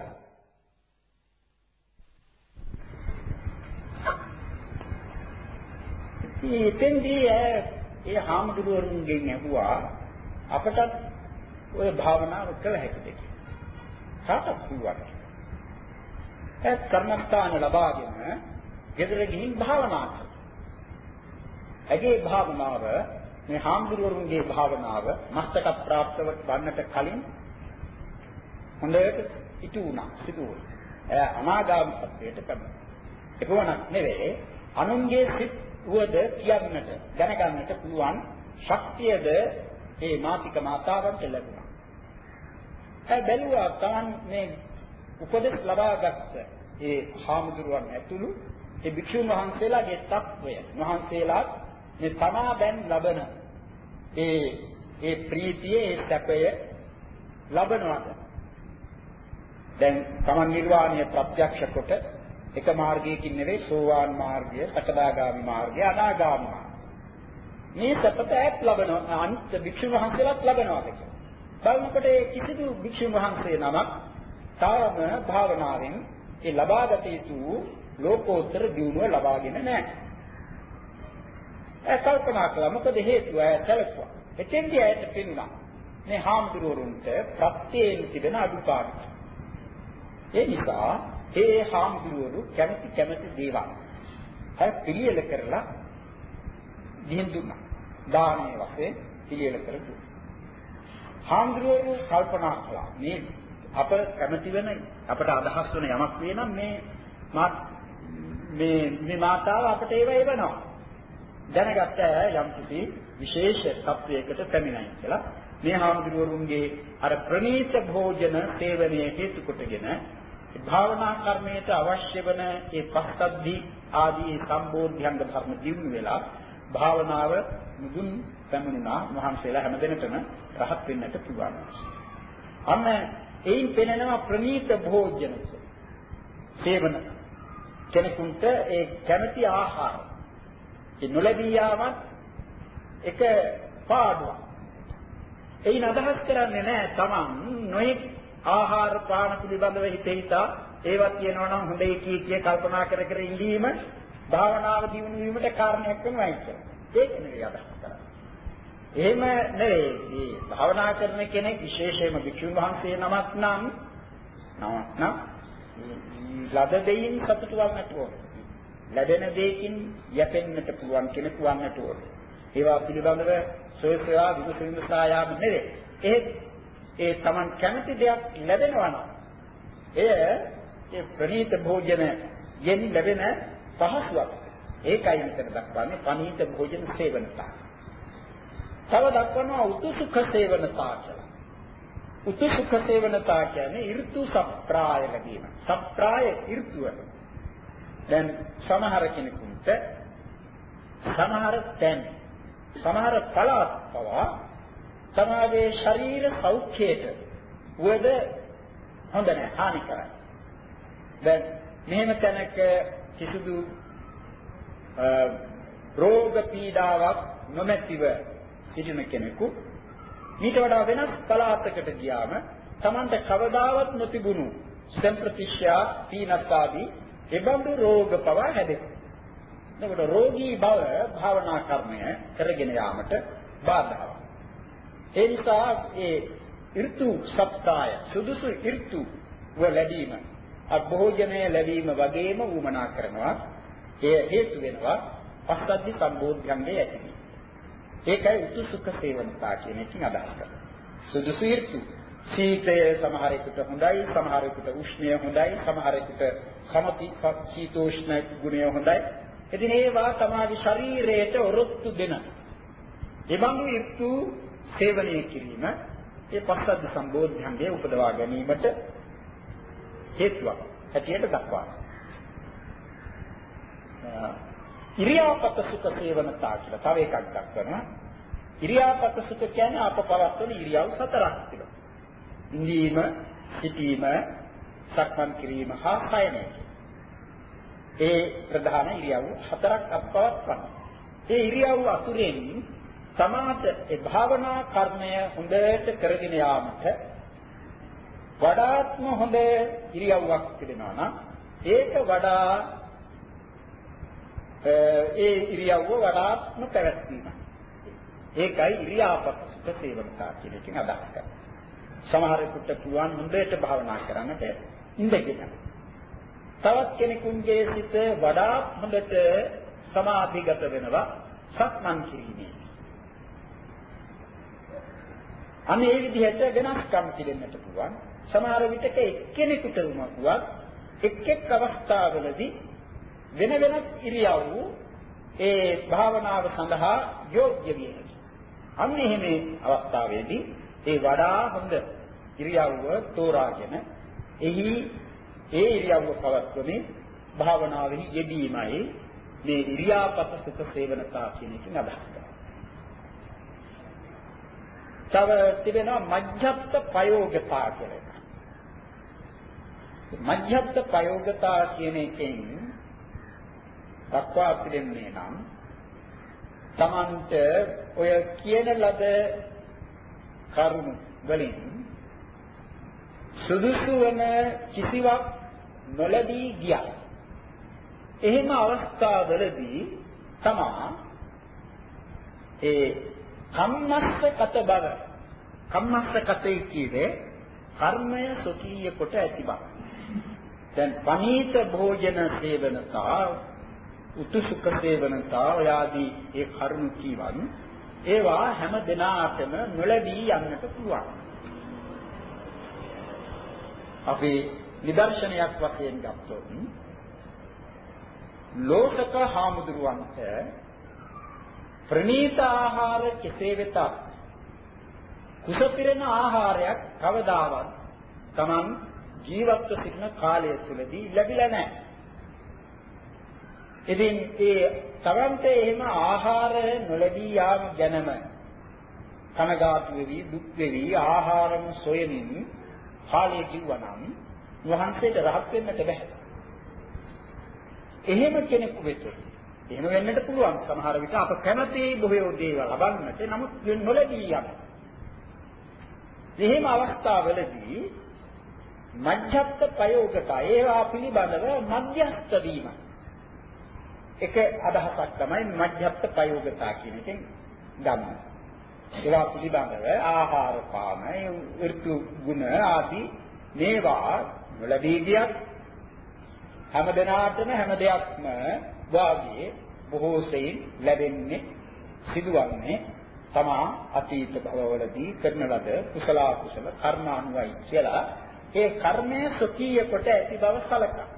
ඉතින්දී ඒ හාමුදුරුවන්ගෙන් ඇහුවා අපටත් ඔය භාවනාව කළ හැකිද කියලා. කාටත් කිව්වා. ඒ කර්මස්ථාන ලබාගෙන ගෙදර ගිහින් භාවනා කරනවා. ඇගේ භාවනාව මේ හාමුදුරුවරුන්ගේ භාවනාව මස්තක ප්‍රාප්ත වන්නට කලින් හොඳට ඉටු වුණා සිදු වුණා. එය අනාගාමී සත්‍යයට පැමිණි. ඒකවණක් නෙවෙයි අනුන්ගේ සිත් වුවද කියන්නට දැනගන්නට පුළුවන් ශක්තියද මේ මාතික මාතාවන්ට ලැබුණා. ඒ බැලුවා තමන් මේ උපදෙස් ලබාගත් ඒ හාමුදුරුවන් ඇතුළු ඒ භික්ෂුන් වහන්සේලාගේ తත්වය වහන්සේලා මේ තමා දැන් ලබන ඒ ඒ ප්‍රීතිය ඒ සැපය ලබනවාද දැන් තමන් නිර්වාණය ප්‍රත්‍යක්ෂ කොට එක මාර්ගයකින් නෙවෙයි සෝවාන් මාර්ගය, සකදාගාමි මාර්ගය, අනාගාමි මාර්ගය. මේ සපත ඈත් ලබනවා අනිත් භික්ෂුන් වහන්සේලාත් ලබනවාද කියලා. බලනකොට කිසිදු භික්ෂුන් වහන්සේ නමක් තාම භාවනාවෙන් ඒ ලබාගත යුතු ලෝකෝත්තර දියුණුව ලබාගෙන නැහැ. ඒ කල්පනා කළා මොකද හේතුව ඇය සැලකුවා. එතෙන්දී ඇයට පෙනුණා මේ හාමුදුරුවරුන්ට ප්‍රත්‍යයෙන් තිබෙන අඩුපාඩු. ඒ නිසා ඒ හාමුදුරුවරු කැමති කැමති දේවල් අය පිළියෙල කරලා ගිහින් දුන්නා. දානයේ වශයෙන් පිළියෙල කර දුන්නා. හාමුදුරුවරු කල්පනා කළා මේ අප කැමති වෙන අපට අදහස් වෙන යමක් වේ නම් මේ මේ මේ මාතාව අපට ඒව එවනවා. දැනගත්ත යම් කිසි විශේෂ තත්වයකට පැමිණයි කියලා මේ හාමුදුරුවරුන්ගේ අර ප්‍රණීත භෝජන සේවනයේ හේතු කොටගෙන භාවනා කර්මයට අවශ්‍ය වන ඒ පස්සද්ධි ආදී සම්බෝධ්‍යංග ධර්ම දිනු වෙලා භාවනාව මුදුන් පැමිණුණා මහන්සියලා හැමදෙනටම රහත් වෙන්නට පුළුවන්. අන්න එයින් පෙනෙනවා ප්‍රණීත භෝජන සේවන කෙනෙකුට ඒ කැමැති ආහාර ඒ නොලැබී යාමත් එක පාඩුවක්. එයින් අදහස් කරන්නේ නැහැ තමන් නොයෙක් ආහාර පාන පිළිබඳව හිතේ හිතා ඒවත් කියනවා නම් හොඳයි කී කිය කල්පනා කර කර ඉඳීම භාවනාව දියුණු වීමට කාරණයක් වෙනවා කියලා. ඒක නෙවෙයි අදහස් කරන්නේ. එහෙම නෙවෙයි. මේ භාවනා කරන කෙනෙක් විශේෂයෙන්ම භික්ෂුන් වහන්සේ නමක් නම් නමක් නම් ලද දෙයින් සතුටු වන්නට ඕන. ලැබෙන දෙයකින් යැපෙන්නට පුළුවන් කෙනෙකු වන්නට ඕන. ඒවා පිළිබඳව සෝසයා විමසීමසා යාම නෙවෙයි. ඒ ඒ Taman කැමති දෙයක් ලැබෙනවා නම් එය ඒ ප්‍රණීත භෝජන යෙන් ලැබෙන පහසුවක්. ඒකයි මෙතන දක්වන්නේ පනීත භෝජන සේවනතා. තව දක්වනවා උතුසුඛ සේවනතා කියලා. උතුසුඛ සේවනතා කියන්නේ ඍතු සප්‍රාය ලැබීම. සප්‍රාය ඍතුව. දැන් සමහර කෙනෙකුට සමහර තැන් සමහර පළාත් පවා සමාජයේ ශරීර සෞඛ්‍යයට වද හොඳ නැහැ හානිකරයි. දැන් මෙහෙම තැනක කිසිදු රෝග පීඩාවක් නොමැතිව සිටින කෙනෙකු ඊට වඩා වෙනස් පළාතකට ගියාම Tamanta කවදාවත් නොතිබුණු සම්ප්‍රතිශ්‍යා තීනස් ආදී එබඳු රෝග පවා හැදෙනවා. එතකොට රෝගී බව භාවනා කර්මය කරගෙන යාමට බාධාවක්. ඒ නිසා ඒ ඍතු සප්තාය සුදුසු ඍතු ව ලැබීම අභෝජනය ලැබීම වගේම උමනා කරනවා. ඒ හේතු වෙනවා පස්සද්ධි සම්බෝධ්‍යංගේ ඇතිවීම. ඒකයි උතු සුඛ සේවනතා කියන එකකින් අදහස් කරන්නේ. සුදුසු ඍතු සීතය සමහරෙකුට හොඳයි සමහරෙකුට උෂ්ණය හොඳයි සමහරෙකුට සමති සීතෝෂ්ණ ගුණය හොඳයි. ඉතින් ඒවා තමයි ශරීරයට ඔරොත්තු දෙන. එබඳු ඍතු සේවනය කිරීම ඒ පස්සද්ධ සම්බෝධ්‍යංගයේ උපදවා ගැනීමට හේතුවක්. හැටියට දක්වනවා. ඉරියාපත සුඛ සේවනතා කියලා තව එකක් දක්වනවා ඉරියාපත සුඛ කියන්නේ අප පවත්වන ඉරියව් හතරක් කියලා ඉඳීම, සිටීම, සක්මන් කිරීම හා කයනය. ඒ ප්‍රධාන ඉරියව් හතරක් අපවත්වන. ඒ ඉරියව් අතුරෙන් සමාත ඒ භාවනා කර්මය හොඳට කරගෙන යාමට වඩාත්ම හොඳ ඉරියව්වක් තිබෙනවා නම් ඒක වඩා ඒ ඉරියව්ව වඩාත්ම පැවැත්වීම. ඒකයි ඉරියාපත සේවනතා කියන එකෙන් අදහස් කරන්නේ. සමහරෙකුට පුළුවන් හොඳට භාවනා කරන්නට ඉඳගෙන. තවත් කෙනෙකුගේ සිත වඩා හොඳට සමාධිගත වෙනවා සක්මන් කිරීමේ. අනේ මේ විදිහට වෙනස්කම් පිළිෙන්නට පුළුවන්. සමහර විටක එක්කෙනෙකුට වුණත් එක් එක් අවස්ථාවලදී වෙන වෙනත් ඉරියව් ඒ භාවනාව සඳහා යෝග්‍ය විය හැකියි. අන්න එහෙම අවස්ථාවේදී ඒ වඩා හොඳ ඉරියව්ව තෝරාගෙන එහි ඒ ඉරියව්ව පවත්වමින් භාවනාවෙහි යෙදීමයි මේ ඉරියාපත සුඛ සේවනතා කියන එකෙන් අදහස් කරන්නේ. තව තිබෙනවා මජ්ජප්ත ප්‍රයෝගතා කියලා එකක්. මජ්ජප්ත ප්‍රයෝගතා කියන එකෙන් දක්වා පිළිෙන්නේ නම් තමන්ට ඔය කියන ලද කරුණු වලින් සුදුසු වන කිසිවක් නොලැබී ගියා. එහෙම අවස්ථාවලදී තමා ඒ කම්මස්සගත බව කම්මස්සගතයි කියන්නේ කර්මය සොකීය කොට ඇති බව. දැන් පනීත භෝජන සේවනතා උතුසුක සේවනතා ඔයාදී ඒ කරුණු කීවන් ඒවා හැම දිනාටම නොලැබී යන්නට පුළුවන්. අපි නිදර්ශනයක් වශයෙන් ගත්තොත් ලෝකක හාමුදුරුවන්ට ප්‍රණීත ආහාර කෙසේ වෙතත් කුසපිරෙන ආහාරයක් කවදාවත් Taman ජීවත්ව සිටින කාලය තුලදී ලැබිලා නැහැ. ඉතින් ඒ තවන්ට එහෙම ආහාර නොලැබී යාම ගැනම කනගාටු වෙවි දුක් වෙවි ආහාරම සොයමින් කාලය කිව්වනම් වහන්සේට රහත් වෙන්නට බෑ. එහෙම කෙනෙකු වෙත එහෙම වෙන්නට පුළුවන් සමහර විට අප කැමති බොහෝ දේවල් ලබන්නට නමුත් නොලැබී යන. එහෙම අවස්ථාවලදී මධ්‍යස්ථ ප්‍රයෝගක ඒවා පිළිබඳව මධ්‍යස්ථ වීම එක අදහසක් තමයි මධ්‍යස්ථ ප්‍රයෝගතා කියන එකෙන් ගන්න. ඒවා පිළිබඳව ආහාර පාන, ඍතු ගුණ ආදී මේවා නොලැබී ගියත් හැම දිනාටම හැම දෙයක්ම වාගේ බොහෝ සෙයින් ලැබෙන්නේ සිදුවන්නේ තමා අතීත භවවලදී කරන ලද කුසල කුසල කර්ම අනුවයි කියලා ඒ කර්මය සොකීය කොට ඇති බව සලකනවා.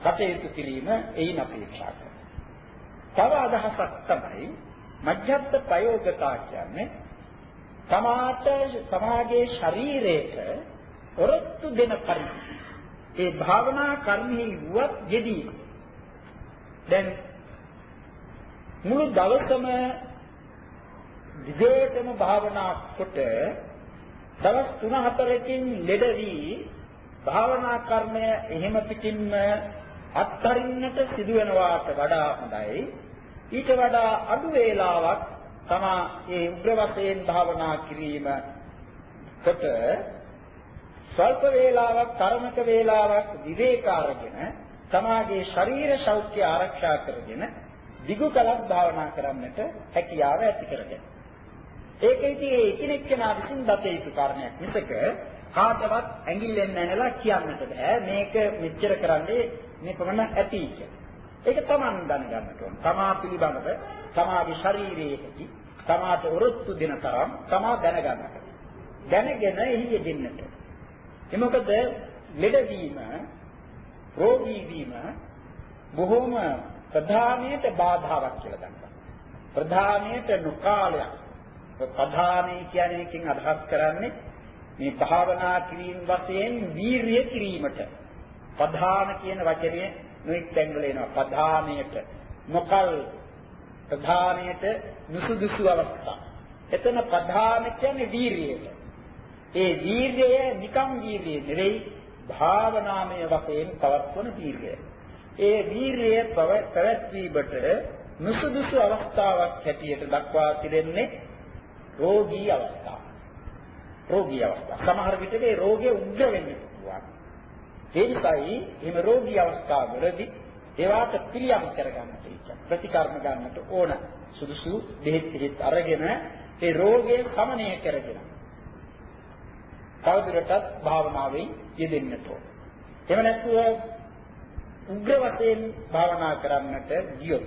කටයුතු කිරීම එයින් අපේක්ෂා කරනවා. තව අදහසක් තමයි මධ්‍යස්ථ ප්‍රයෝගතා කියන්නේ සමාත සමාගයේ ශරීරයට ඔරොත්තු දෙන පරිදි ඒ භාවනා කර්මෙහි වුවත් යෙදීම දැන් මුළු දවසම දිගටම භාවනා කොට දවස් 3-4කින් ලෙඩ වී භාවනා කර්මය එහෙම පිටින්ම අත්තරින්නට සිදුවෙනවාට වඩා හොඳයි. ඊට වඩා අඩු වේලාවක් තමා ඒ උග්‍ර වශයෙන් භාවනා කිරීම කොට ස්වල්ප වේලාවක් කර්මක වේලාවක් විවේක අරගෙන තමාගේ ශරීර සෞඛ්‍ය ආරක්ෂා කරගෙන දිගු කලක් භාවනා කරන්නට හැකියාව ඇති කරගන්න. ඒක ඉතින් එකිනෙක කෙනා විසින් දත යුතු කාරණයක්. මිසක කාටවත් ඇඟිල්ලෙන් නැනලා කියන්නට බෑ. මේක මෙච්චර කරන්නේ මේ පමණ ඇති කියලා. ඒක Taman දැනගන්නට ඕන. තමා පිළිබඳව තමාගේ ශරීරයේ ඇති තමාට උරුත්තු දෙන තරම් තමා දැනගන්නට. දැනගෙන එහි යෙදෙන්නට. ඒ මොකද ලෙඩවීම රෝගී වීම බොහෝම ප්‍රධානයට බාධාවක් කියලා ගන්නවා. ප්‍රධානයට නුකාලයක්. ප්‍රධානයි කියන්නේ එකකින් අදහස් කරන්නේ මේ භාවනා කිරීම වශයෙන් වීරිය කිරීමට. ප්‍රධාන කියන වචනේ නොඑක් තැන්වල එනවා. ප්‍රධානයට නොකල් ප්‍රධානයට නුසුදුසු අවස්ථා. එතන ප්‍රධාන කියන්නේ වීරියට. ඒ වීරිය නිකම් වීරිය නෙවෙයි භාවනාමය වශයෙන් පවත්වන වීරිය. ඒ වීරිය පැවැත්වීමට නුසුදුසු අවස්ථාවක් හැටියට දක්වා තිබෙන්නේ රෝගී අවස්ථාව. රෝගී අවස්ථාව. සමහර විට ඒ රෝගය උග්‍ර වෙන්න පුළුවන්. ඒ නිසායි එහෙම රෝගී අවස්ථාවවලදී ඒවාට පිළියම් කරගන්නට ප්‍රතිකර්ම ගන්නට ඕන. සුදුසු දෙහෙත් පිළිත් අරගෙන ඒ රෝගය සමනය කරගෙන තවදුරටත් භාවනාවෙන් යෙදෙන්නට ඕන. එහෙම නැත්නම් උග්‍ර වශයෙන් භාවනා කරන්නට ගියොත්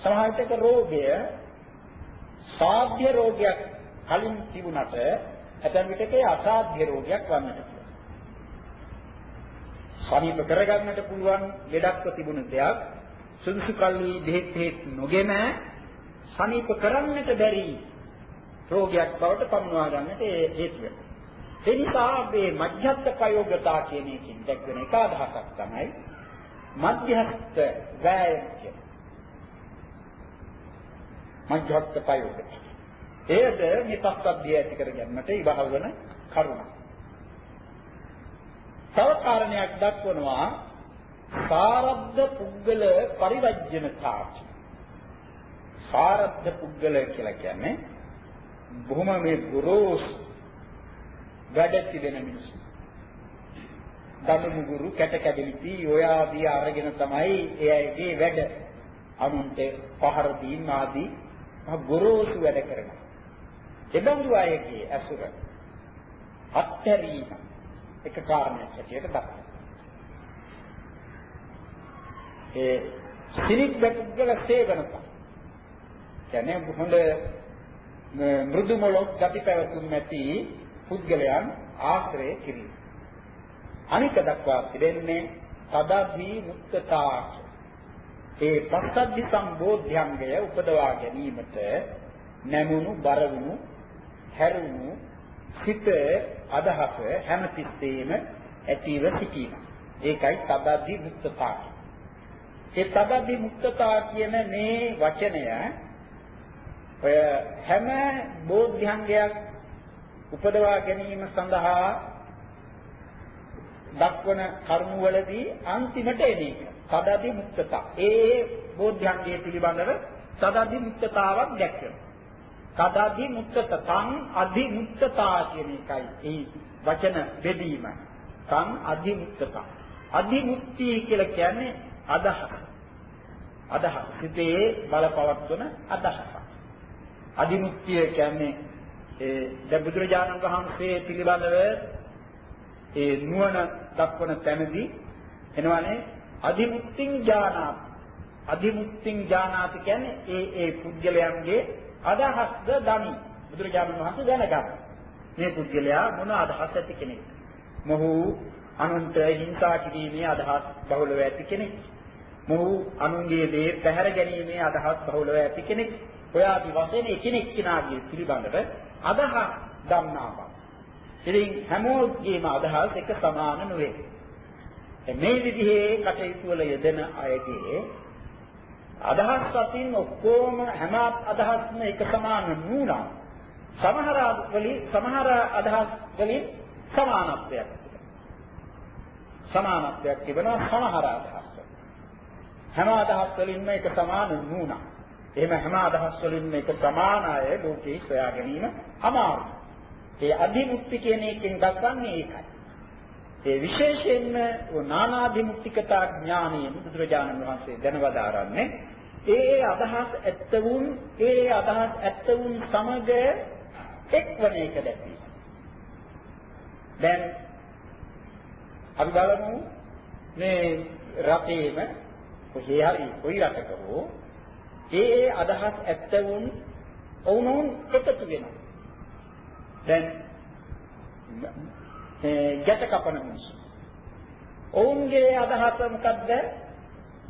සමහර විටක රෝගය සාධ්‍ය රෝගයක් කලින් තිබුණට ඇතැම් විටක අසාධ්‍ය රෝගයක් වන්නට පුළුවන්. සමීප කරගන්නට පුළුවන් ලෙඩක්ව තිබුණ දෙයක් සුදුසු කල්හි දෙහෙත් හේත් නොගෙන සමීප කරන්නට බැරි රෝගයක් බවට පමුණවා ගන්නට හේතු වෙනවා. ඒ නිසා මේ මධ්‍යස්ථ ප්‍රයෝගතා කියන එකෙන් දැක්වෙන එක අදහසක් තමයි මධ්‍යස්ථ වෑයම කියන. මධ්‍යස්ථ ප්‍රයෝග. ඒද මේ පස්සද්ධිය ඇති කර ගැනීමට ඉබහල් වන කරුණ. තව කාරණයක් දක්වනවා සාරබ්ධ පුද්ගල පරිවර්ජනතා. සාරබ්ධ පුද්ගල කියලා කියන්නේ බොහොම මේ ගොරෝසු වැඩ තිබෙන මිනිස්සු. දඩු මුගුරු කැට කැදලිපි ඔය ආදී අරගෙන තමයි එයාගේ වැඩ අනුන්ට පහර දීම ආදී ගොරෝසු වැඩ කරනවා. එබඳු අයගේ අසුර අත්හැරීම එක කාරණයක් හැටියට දක්වනවා. ඒ සිරිත් බැක්ගල සේවනක කියන්නේ හොඳ මෘදු මොලොක් ගති පැවතුම් ඇති පුද්ගලයන් ආශ්‍රය කිරීම. අනික දක්වා තිබෙන්නේ තදබ්බී මුක්තතා. ඒ පස්සද්ධි සම්බෝධ්‍යංගය උපදවා ගැනීමට නැමුණු බරවුණු හැරුණු සිත අදහස හැමතිස්සෙම ඇතිව සිටීම. ඒකයි තදබ්බී මුක්තතා. ඒ තදබ්බී මුක්තතා කියන මේ වචනය ඔය හැම බෝධ්‍යංගයක් උපදවා ගැනීම සඳහා දක්වන කරුණු වලදී අන්තිමට එදී සදාදි මුක්තතා. ඒ බෝධ්‍යංගයේ පිළිබඳව සදාදි මුක්තතාවක් දැක්වෙනවා. සදාදි මුක්තතං අධි මුක්තතා කියන එකයි ඒ වචන බෙදීම. තං අධි මුක්තතා. අධි මුක්තිය කියලා කියන්නේ අදහස. අදහස. සිතේ බලපවත්වන අදහස. අධිමුක්තිය කියන්නේ ඒ දැන් බුදුරජාණන් වහන්සේ පිළිබඳව ඒ නුවණ දක්වන තැනදී එනවානේ අධිමුක්තිං ඥානාත් අධිමුක්තිං ඥානාති කියන්නේ ඒ ඒ පුද්ගලයන්ගේ අදහස්ද දනි. බුදුරජාණන් වහන්සේ දැනගන්න. මේ පුද්ගලයා මොන අදහස් ඇති කෙනෙක්? මොහු අනුන්ට හිංසා කිරීමේ අදහස් බහුලව ඇති කෙනෙක්. මොහු අනුන්ගේ දේ පැහැර ගැනීමේ අදහස් බහුලව ඇති කෙනෙක්. ඔය ආදි වශයෙන් එකිනෙක කෙනාගේ පිළිබඳව අදහස් ගන්නවා. ඉතින් හැමෝගේම අදහස් එක සමාන නෙවෙයි. මේ විදිහේ කටයුතු වල යෙදෙන අයගේ අදහස් වශයෙන් ඔක්කොම හැම අදහස්ම එක සමාන නුණා. සමහර වලින් සමහර අදහස් වලින් සමානත්වයක් සමානත්වයක් තිබෙනවා සමහර අදහස්. හැම අදහස් වලින්ම එක සමාන නුණා. එහෙම හැම අදහස් වලින්ම එක සමාන අය ලෝකේ සොයා ගැනීම අමාරුයි. ඒ අධිමුක්ති කියන එකෙන් දක්වන්නේ ඒකයි. ඒ විශේෂයෙන්ම නානාභිමුක්තිකතා ඥානයෙන් බුදුරජාණන් වහන්සේ දැනවදාරන්නේ ඒ අදහස් ඇත්ත වුන් ඒ අදහස් ඇත්ත වුන් සමග එක්වන එක දැක්වීම. දැන් අපි බලමු මේ රටේම කොහේ හරි කොයි රටක හෝ ඒ ඒ අදහස් ඇත්ත වුන් ඔවුනොවුන් එකතු වෙනවා. දැන් ගැට කපන මිනිස්සු. ඔවුන්ගේ අදහස මොකද්ද?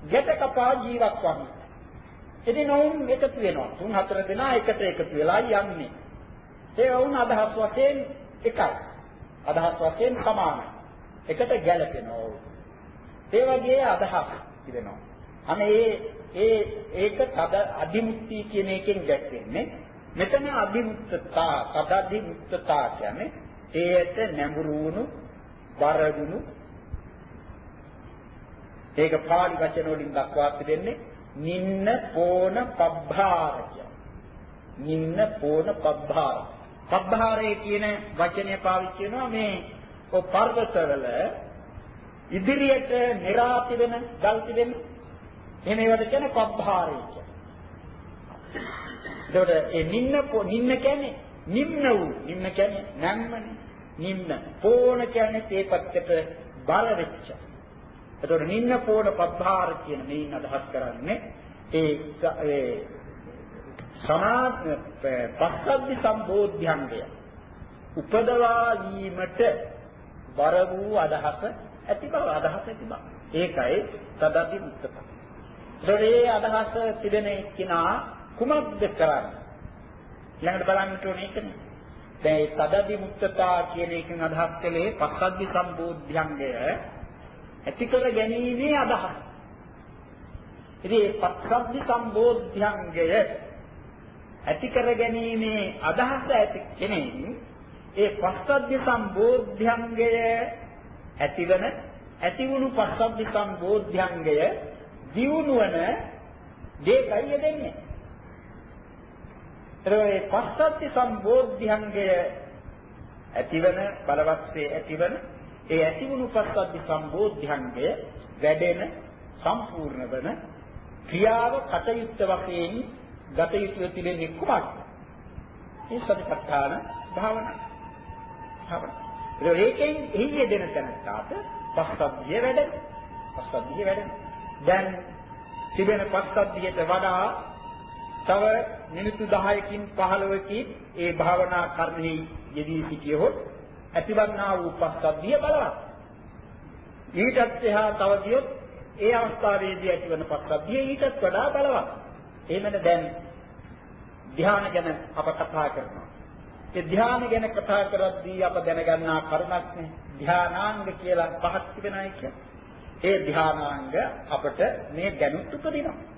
ගැට කපා ජීවත් වන්න. ඉතින් ඔවුන් එකතු වෙනවා. තුන් හතර දෙනා එකට එකතු වෙලා යන්නේ. ඒ ඔවුන් අදහස් වශයෙන් එකයි. අදහස් වශයෙන් සමානයි. එකට ගැලපෙනවා. ඒ වගේ අදහස් තිබෙනවා. අනේ ඒ ඒක තද අධිමුක්තිය කියන එකෙන් දැක්වෙන්නේ මෙතන අධිමුක්තතා තදධිමුක්තතා කියන්නේ ඒයට නැඹුරු වුණු වරදුණු ඒක පාලි වචන වලින් දක්වා තිබෙන්නේ නින්න පෝන පබ්බාර නින්න පෝන පබ්බාර පබ්බාරේ කියන වචනය පාවිච්චි කරනවා මේ ඔ පර්වතවල ඉදිරියට નિરાති වෙන ගල් තිබෙන එහෙම ඒවට කියන පබ්බාරේ කියන. ඒකට ඒ නින්න නින්න කියන්නේ නිම්න වූ නිම්න කියන්නේ නැම්මනේ. නිම්න පෝණ කියන්නේ තේ පැත්තට බල වෙච්ච. එතකොට නින්න පෝණ පබ්බාර කියන මේන් අදහස් කරන්නේ ඒ ඒ සමා පස්සද්ධි සම්බෝධ්‍යංගය උපදවා වීමට බර වූ අදහස ඇති බව අදහස ඇති බව. ඒකයි තදදි මුත්තක. ඒ අදහස තිබෙන එක්කිනා කුමක්ද කරන්නේ? ඊළඟට බලන්න ඕනේ ඒකනේ. දැන් ඒ තදදි මුත්තතා කියන එකෙන් අදහස් කළේ පස්සද්ධි සම්බෝධ්‍යංගය ඇති කර ගැනීමේ අදහස. ඉතින් මේ පස්සද්ධි සම්බෝධ්‍යංගය ඇති කර ගැනීමේ අදහස ඇති කෙනෙක් ඒ පස්සද්ධි සම්බෝධ්‍යංගය ඇතිවන ඇතිවුණු පස්සද්ධි සම්බෝධ්‍යංගය දියුණුවන දෙකයි යෙදෙන්නේ. ඒ පස්සද්ධි සම්බෝධ්‍යංගය ඇතිවන බලවත්සේ ඇතිවන ඒ ඇතිවුණු පස්සද්ධි සම්බෝධ්‍යංගය වැඩෙන සම්පූර්ණ වන ක්‍රියාව කටයුත්ත වශයෙන් ගත යුතු තිබෙන්නේ කුමක්ද? මේ සතිපට්ඨාන භාවනාව. භාවනාව. ඒකෙන් එහි යෙදෙන තැනට පස්සද්ධිය වැඩෙන. පස්සද්ධිය වැඩෙන. දැන් තිබෙන පස්සද්ධියට වඩා තව මිනිත්තු 10කින් 15කින් ඒ භාවනා කර්මෙහි යෙදී සිටියොත් ඇතිවන්නා වූ පස්සද්ධිය බලවත්. ඊටත් එහා තව ගියොත් ඒ අවස්ථාවේදී ඇතිවන පස්සද්ධිය ඊටත් වඩා බලවත්. එහෙමද දැන් ධ්‍යාන ගැන අප කතා කරනවා. ඒ ධ්‍යාන ගැන කතා කරද්දී අප දැනගන්නා කරුණක් නේ ධ්‍යානාංග කියලා පහක් තිබෙනයි කියන්නේ. ඒ ධ්‍යානාංග අපට මේ දැනුත් උපදිනවා.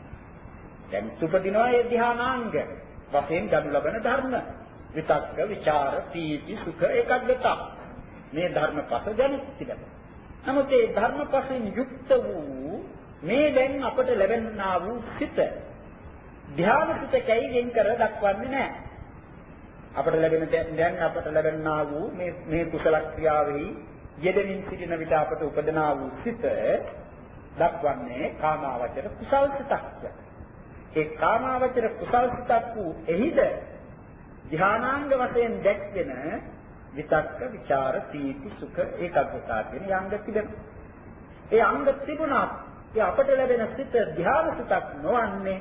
දැනුත් උපදිනවා ඒ ධ්‍යානාංග. වශයෙන් ගනු ලබන ධර්ම. විතක්ක, ਵਿਚාර, පීති, සුඛ, ඒකග්ගතා. මේ ධර්මපත දැනුත් තිබෙනවා. නමුත් ඒ ධර්මපතෙන් යුක්ත වූ මේ දැන් අපට ලැබෙනා වූ සිත ධ්‍යාන සිතකයි වෙන් කර දක්වන්නේ නැහැ. අපට ලැබෙන දැන් අපට ලැබෙනා වූ මේ මේ කුසල ක්‍රියාවෙහි යෙදෙමින් සිටින විට අපට උපදනා වූ සිත දක්වන්නේ කාමාවචර කුසල් සිතක්. ඒ කාමාවචර කුසල් සිතක් වූ එහිද ධානාංග වශයෙන් දැක්වෙන විතක්ක, ਵਿਚාර, තීති, සුඛ, ඒකාග්‍රතාව කියන යංග තිබෙනවා. ඒ අංග තිබුණත් ඒ අපට ලැබෙන සිත ධාන සිතක් නොවන්නේ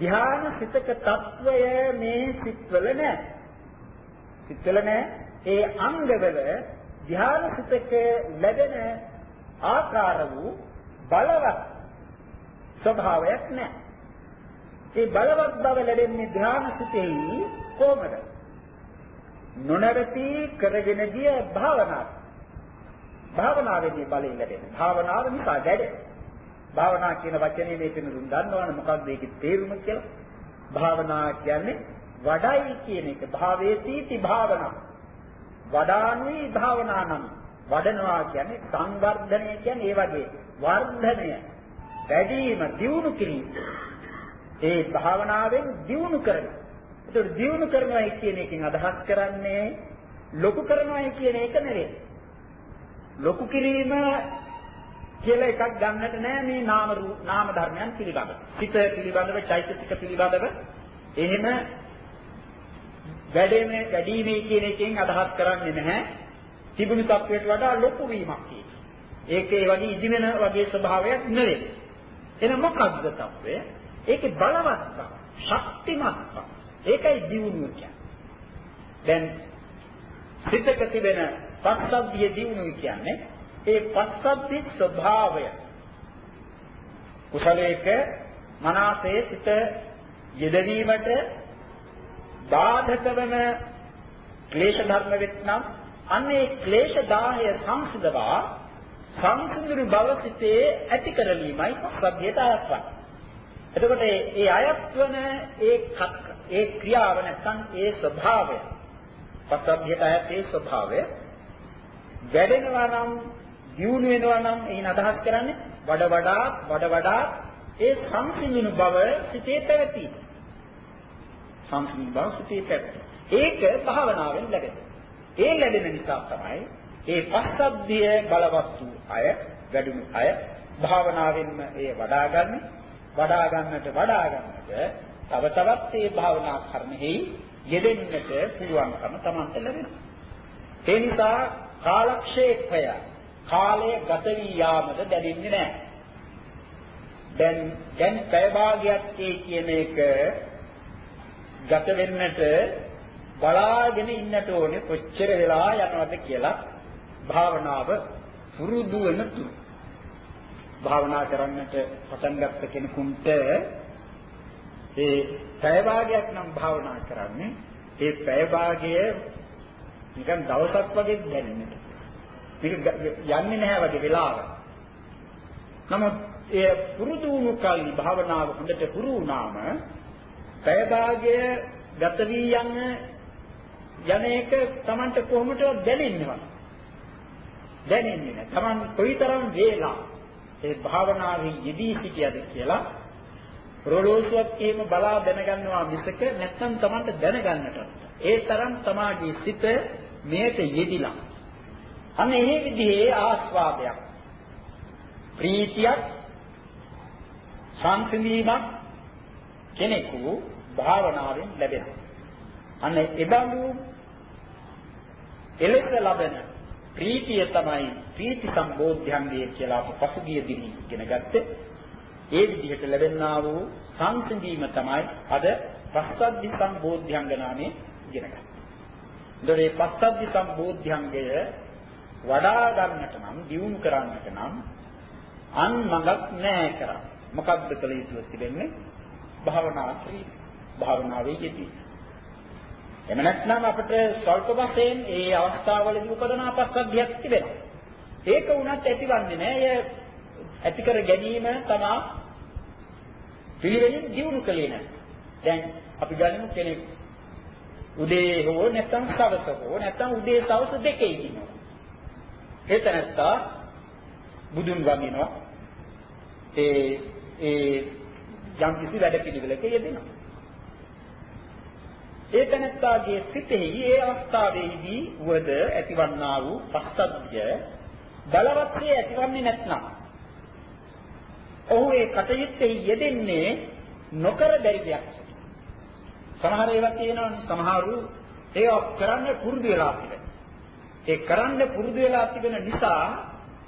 ධාන සිතක తත්වය මේ සිත්වල නැහැ. සිත්වල නැහැ. ඒ අංගවල ධාන සිතක ලැබෙන ආකාර වූ බලවත් ස්වභාවයක් නැහැ. ඒ බලවත් බව ලැබෙන්නේ ධ්‍යාන සිතෙහි කොහොමද? නොනවති කරගෙන ගිය භාවනාව. භාවනාවේදී බලය ලැබෙන. භාවනාව නිසා වැඩේ. භාවනා කියන වචනේ මේ පිනුරුන් දන්නවනේ මොකක්ද ඒකේ තේරුම කියලා. භාවනා කියන්නේ වඩයි කියන එක. භාවේතිති භාවනා. වඩානුයි භාවනා නම් වඩනවා කියන්නේ සංවර්ධනය කියන්නේ ඒ වගේ වර්ධනය වැඩිම දියුණු කිරීම. ඒ භාවනාවෙන් දියුණු කරන. ඒතකොට දියුණු කරනවා කියන එකෙන් අදහස් කරන්නේ ලොකු කරනවා කියන එක නෙවෙයි. ලොකු කිරීම කියලා එකක් ගන්නට නෑ මේ නාම නාම ධර්මයන් පිළිබඳව. සිත පිළිබඳව, චෛතසික පිළිබඳව එහෙම වැඩෙන්නේ වැඩිමේ කියන එකෙන් අදහස් කරන්නේ නැහැ. තිබුණු තත්වයට වඩා ලොකු වීමක් කියන. ඒකේ වගේ ඉදිමෙන වගේ ස්වභාවයක් නෙවෙයි. එන මොකක්ද තත්වය? ඒකේ බලවත්කම, ශක්තිමත්කම. ඒකයි දියුණුව කියන්නේ. දැන් සිතක තිබෙන පස්සද්ධිය දියුණුව කියන්නේ ඒ පස්සද්ධි ස්වභාවය. කුසලයක මනසේ සිත යෙදවීමට බාධක වන ක්ලේශ ධර්ම වෙත්නම් අන්නේ ක්ලේශ 10 සංසිඳවා සංසිඳුරු බව සිතේ ඇති කරලීමයි පස්සද්ධියට අයත් වන්නේ. එතකොට ඒ අයත් වන ඒ ඒ ක්‍රියාව නැත්නම් ඒ ස්වභාවය පස්සද්ධියට අයත් ඒ ස්වභාවය වැඩෙනවා නම් දියුණු වෙනවා නම් එයින් අදහස් කරන්නේ වඩ වඩා වඩ වඩා ඒ සංසිඳුණු බව සිතේ පැවතීම. සංසිඳුණු බව සිතේ පැවතීම. ඒක භාවනාවෙන් ලැබෙනවා. ඒ ලැබෙන නිසා තමයි ඒ පස්සද්ධිය බලවත් වූ අය වැඩුණු අය භාවනාවෙන්ම ඒ වඩා ගන්න වඩා ගන්නට වඩා ගන්නට තව තවත් මේ භාවනා කර්මෙහි යෙදෙන්නට පුළුවන්කම Tamanta ලැබෙනවා. ඒ නිසා කාලක්ෂේපය කාලය ගත වී යාමද දැනෙන්නේ නැහැ. දැන් දැන් පැය භාගයක් කියන එක ගත වෙන්නට බලාගෙන ඉන්නට ඕනේ කොච්චර වෙලා යනවද කියලා භාවනාව පුරුදු වෙන තුරු භාවනා කරන්නට පටන් ගත්ත කෙනෙකුට ඒ පැය භාගයක් නම් භාවනා කරන්නේ ඒ පැය භාගය නිකන් දවසක් වගේ දැනෙන්නට මේක යන්නේ නැහැ වගේ වෙලාව. නමුත් ඒ පුරුදු වුණු කල්හි භාවනාව හොඳට පුරු වුණාම පැය භාගය ගත වී යන යන එක Tamanට කොහොමද දැනෙන්නේවත් දැනෙන්නේ නැහැ. Taman කොයිතරම් වේලා ඒ භාවනාවේ යෙදී සිටියද කියලා ප්‍රලෝසුවක් එහෙම බලා දැනගන්නවා මිසක නැත්තම් Tamanට දැනගන්නට. ඒ තරම් තමාගේ සිත මේට යෙදිලා. අන්න ඒ විදිහේ ආස්වාදයක් ප්‍රීතියක් සංසිඳීමක් කෙනෙකු භාවනාවෙන් ලැබෙනවා. අන්න එබඳු එලෙස ලබන ප්‍රීතිය තමයි ප්‍රීති සම්බෝධ්‍යංගය කියලා අප පසුගිය දින ඉගෙන ගත්තේ. ඒ විදිහට ලැබෙනා වූ සංසිඳීම තමයි අද පස්සද්ධි සම්බෝධ්‍යංග නාමයෙන් ඉගෙන ගන්නේ. ඒතොරේ පස්සද්ධි සම්බෝධ්‍යංගය වඩා ගන්නට නම් දියුණු කරන්නට නම් අන් මඟක් නැහැ කරා. මොකක්ද කළ යුතුව තිබෙන්නේ? භාවනා ක්‍රී භාවනාවේ යෙදී. එම නැත්නම් අපිට ස්වල්ප වශයෙන් ඒ අවස්ථාවවලදී උපදන අපස්සද්ධියක් තිබෙනවා. ඒක වුණත් ඇතිවන්නේ නැහැ. එය ඇති කර ගැනීම තමයි පිළිවෙලින් දියුණු කලේ නැහැ. දැන් අපි ගනිමු කෙනෙක් උදේ හෝ නැත්නම් සවස හෝ නැත්නම් උදේ සවස දෙකේ ඉන්නවා. ඒ තැනත්තා බුදුන් වඳිනවා. ඒ ඒ යම් කිසි වැඩ පිළිවෙලක යෙදෙනවා. ඒ තැනත්තාගේ සිතෙහි ඒ අවස්ථාවේදී වද ඇතිවන්නා වූ පස්සද්ධිය බලවත්යේ ඇතිවන්නේ නැත්නම් ඔහු ඒ කටයුත්තේ යෙදෙන්නේ නොකර බැරි දෙයක්. සමහර ඒවා තියෙනවනේ සමහරු ඒවා කරන්න පුරුදු වෙලා තිබෙනවා. ඒ කරන්න පුරුදු වෙලා තිබෙන නිසා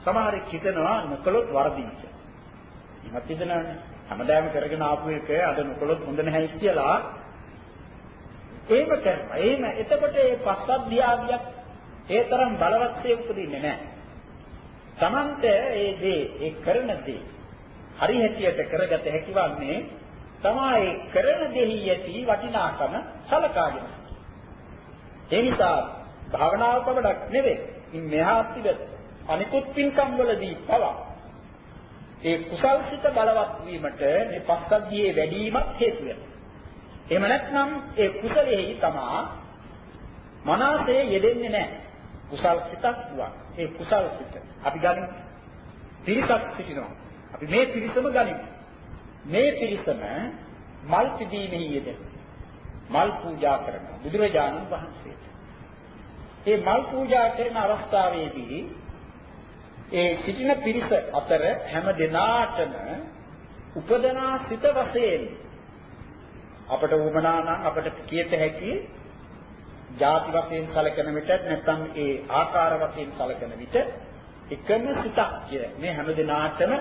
සමහරෙක් හිතනවා නොකළොත් වරදින්න. එහෙමත් හිතනවානේ. හැමදාම කරගෙන ආපු එක අද නොකළොත් හොඳ නැහැ කියලා එහෙම කරනවා. එහෙම එතකොට මේ පස්සද්ධියාදියක් ඒ තරම් බලවත්සේ උපදින්නේ නැහැ. Tamante ඒ දේ ඒ කරන දේ හරි හැටියට කරගත හැකි වන්නේ තමයි කරන දෙහි ඇති වටිනාකම සලකාගෙන. ඒ නිසා භාවනාව පමණක් නෙවෙයි. ඉන් මෙහා පිට අනිකුත් පින්කම් වලදී පවා ඒ කුසල්සිත බලවත් වීමට මේ පස්සද්ධියේ වැඩිවීමක් හේතු වෙනවා. එහෙම නැත්නම් ඒ කුසලෙහි තමා මනසේ යෙදෙන්නේ නැහැ. කුසල් සිතක් වුණා. ඒ කුසල් සිත. අපි ගනිමු. පිරිසක් සිටිනවා. අපි මේ පිරිසම ගනිමු. මේ පිරිසම මල් පිදීමෙහි යෙදෙන. මල් පූජා කරනවා. බුදුරජාණන් වහන්සේට. මේ මල් පූජා කරන අවස්ථාවේදී ඒ සිටින පිරිස අතර හැම දිනාටම උපදනා සිත වශයෙන් අපට උමනා නම් අපට කියත හැකි ಜಾති වශයෙන් සැලකෙන විට නැත්නම් ඒ ආකාර වශයෙන් සැලකෙන විට එකම සිතක් කිය මේ හැම දිනාටම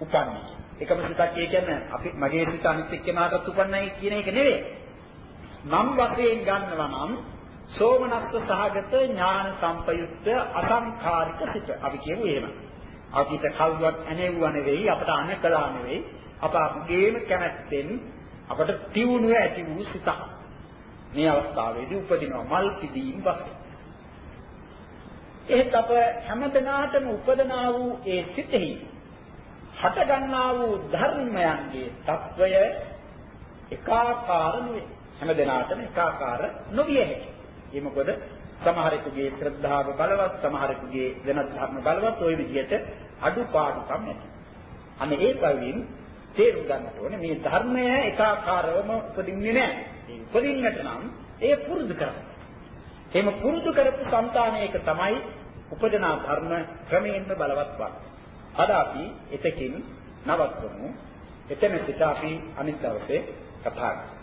උපන්නේ. එකම සිතක් කියන්නේ අපි මගේ සිත අනිත් එක්කෙනාටත් උපන්නයි කියන එක නෙවෙයි. නම් වශයෙන් ගන්නවා නම් සෝමනස්ස සහගත ඥාන සම්පයුක්ත අසංඛාරික සිත. අපි කියමු එහෙම. අපිට කවුරුවත් ඇනෙවුවා නෙවෙයි අපට අනකලා නෙවෙයි අප අපගේම කැමැත්තෙන් අපට තියුණුව ඇති වූ සිතක්. මේ අවස්ථාවේදී උපදිනවා මල් පිදීන් වශයෙන්. ඒත් අප හැමදෙනාටම උපදනා වූ ඒ සිතෙහි හටගන්නා වූ ධර්මයන්ගේ తত্ত্বය එකාකාර නෙවෙයි. හැමදෙනාටම එකාකාර නොවිය හැකියි. ඒ මොකද සමහරෙකුගේ ශ්‍රද්ධාව බලවත් සමහරෙකුගේ වෙනත් ධර්ම බලවත් ওই විදිහට අඩුපාඩුකම් ඇති. අනේ ඒ බැවින් තේරුම් ගන්නට ඕනේ මේ ධර්මය එකාකාරවම උපදින්නේ නැහැ. ඒ උපදින්නට නම් ඒ පුරුදු කරන්න. එහෙම පුරුදු කරපු సంతානයක තමයි උපදනා ධර්ම ක්‍රමයෙන්ම බලවත් වන්නේ. අද අපි එතකින් නවත්වමු. එතන සිට අපි අනිත් දවසේ කතා කරමු.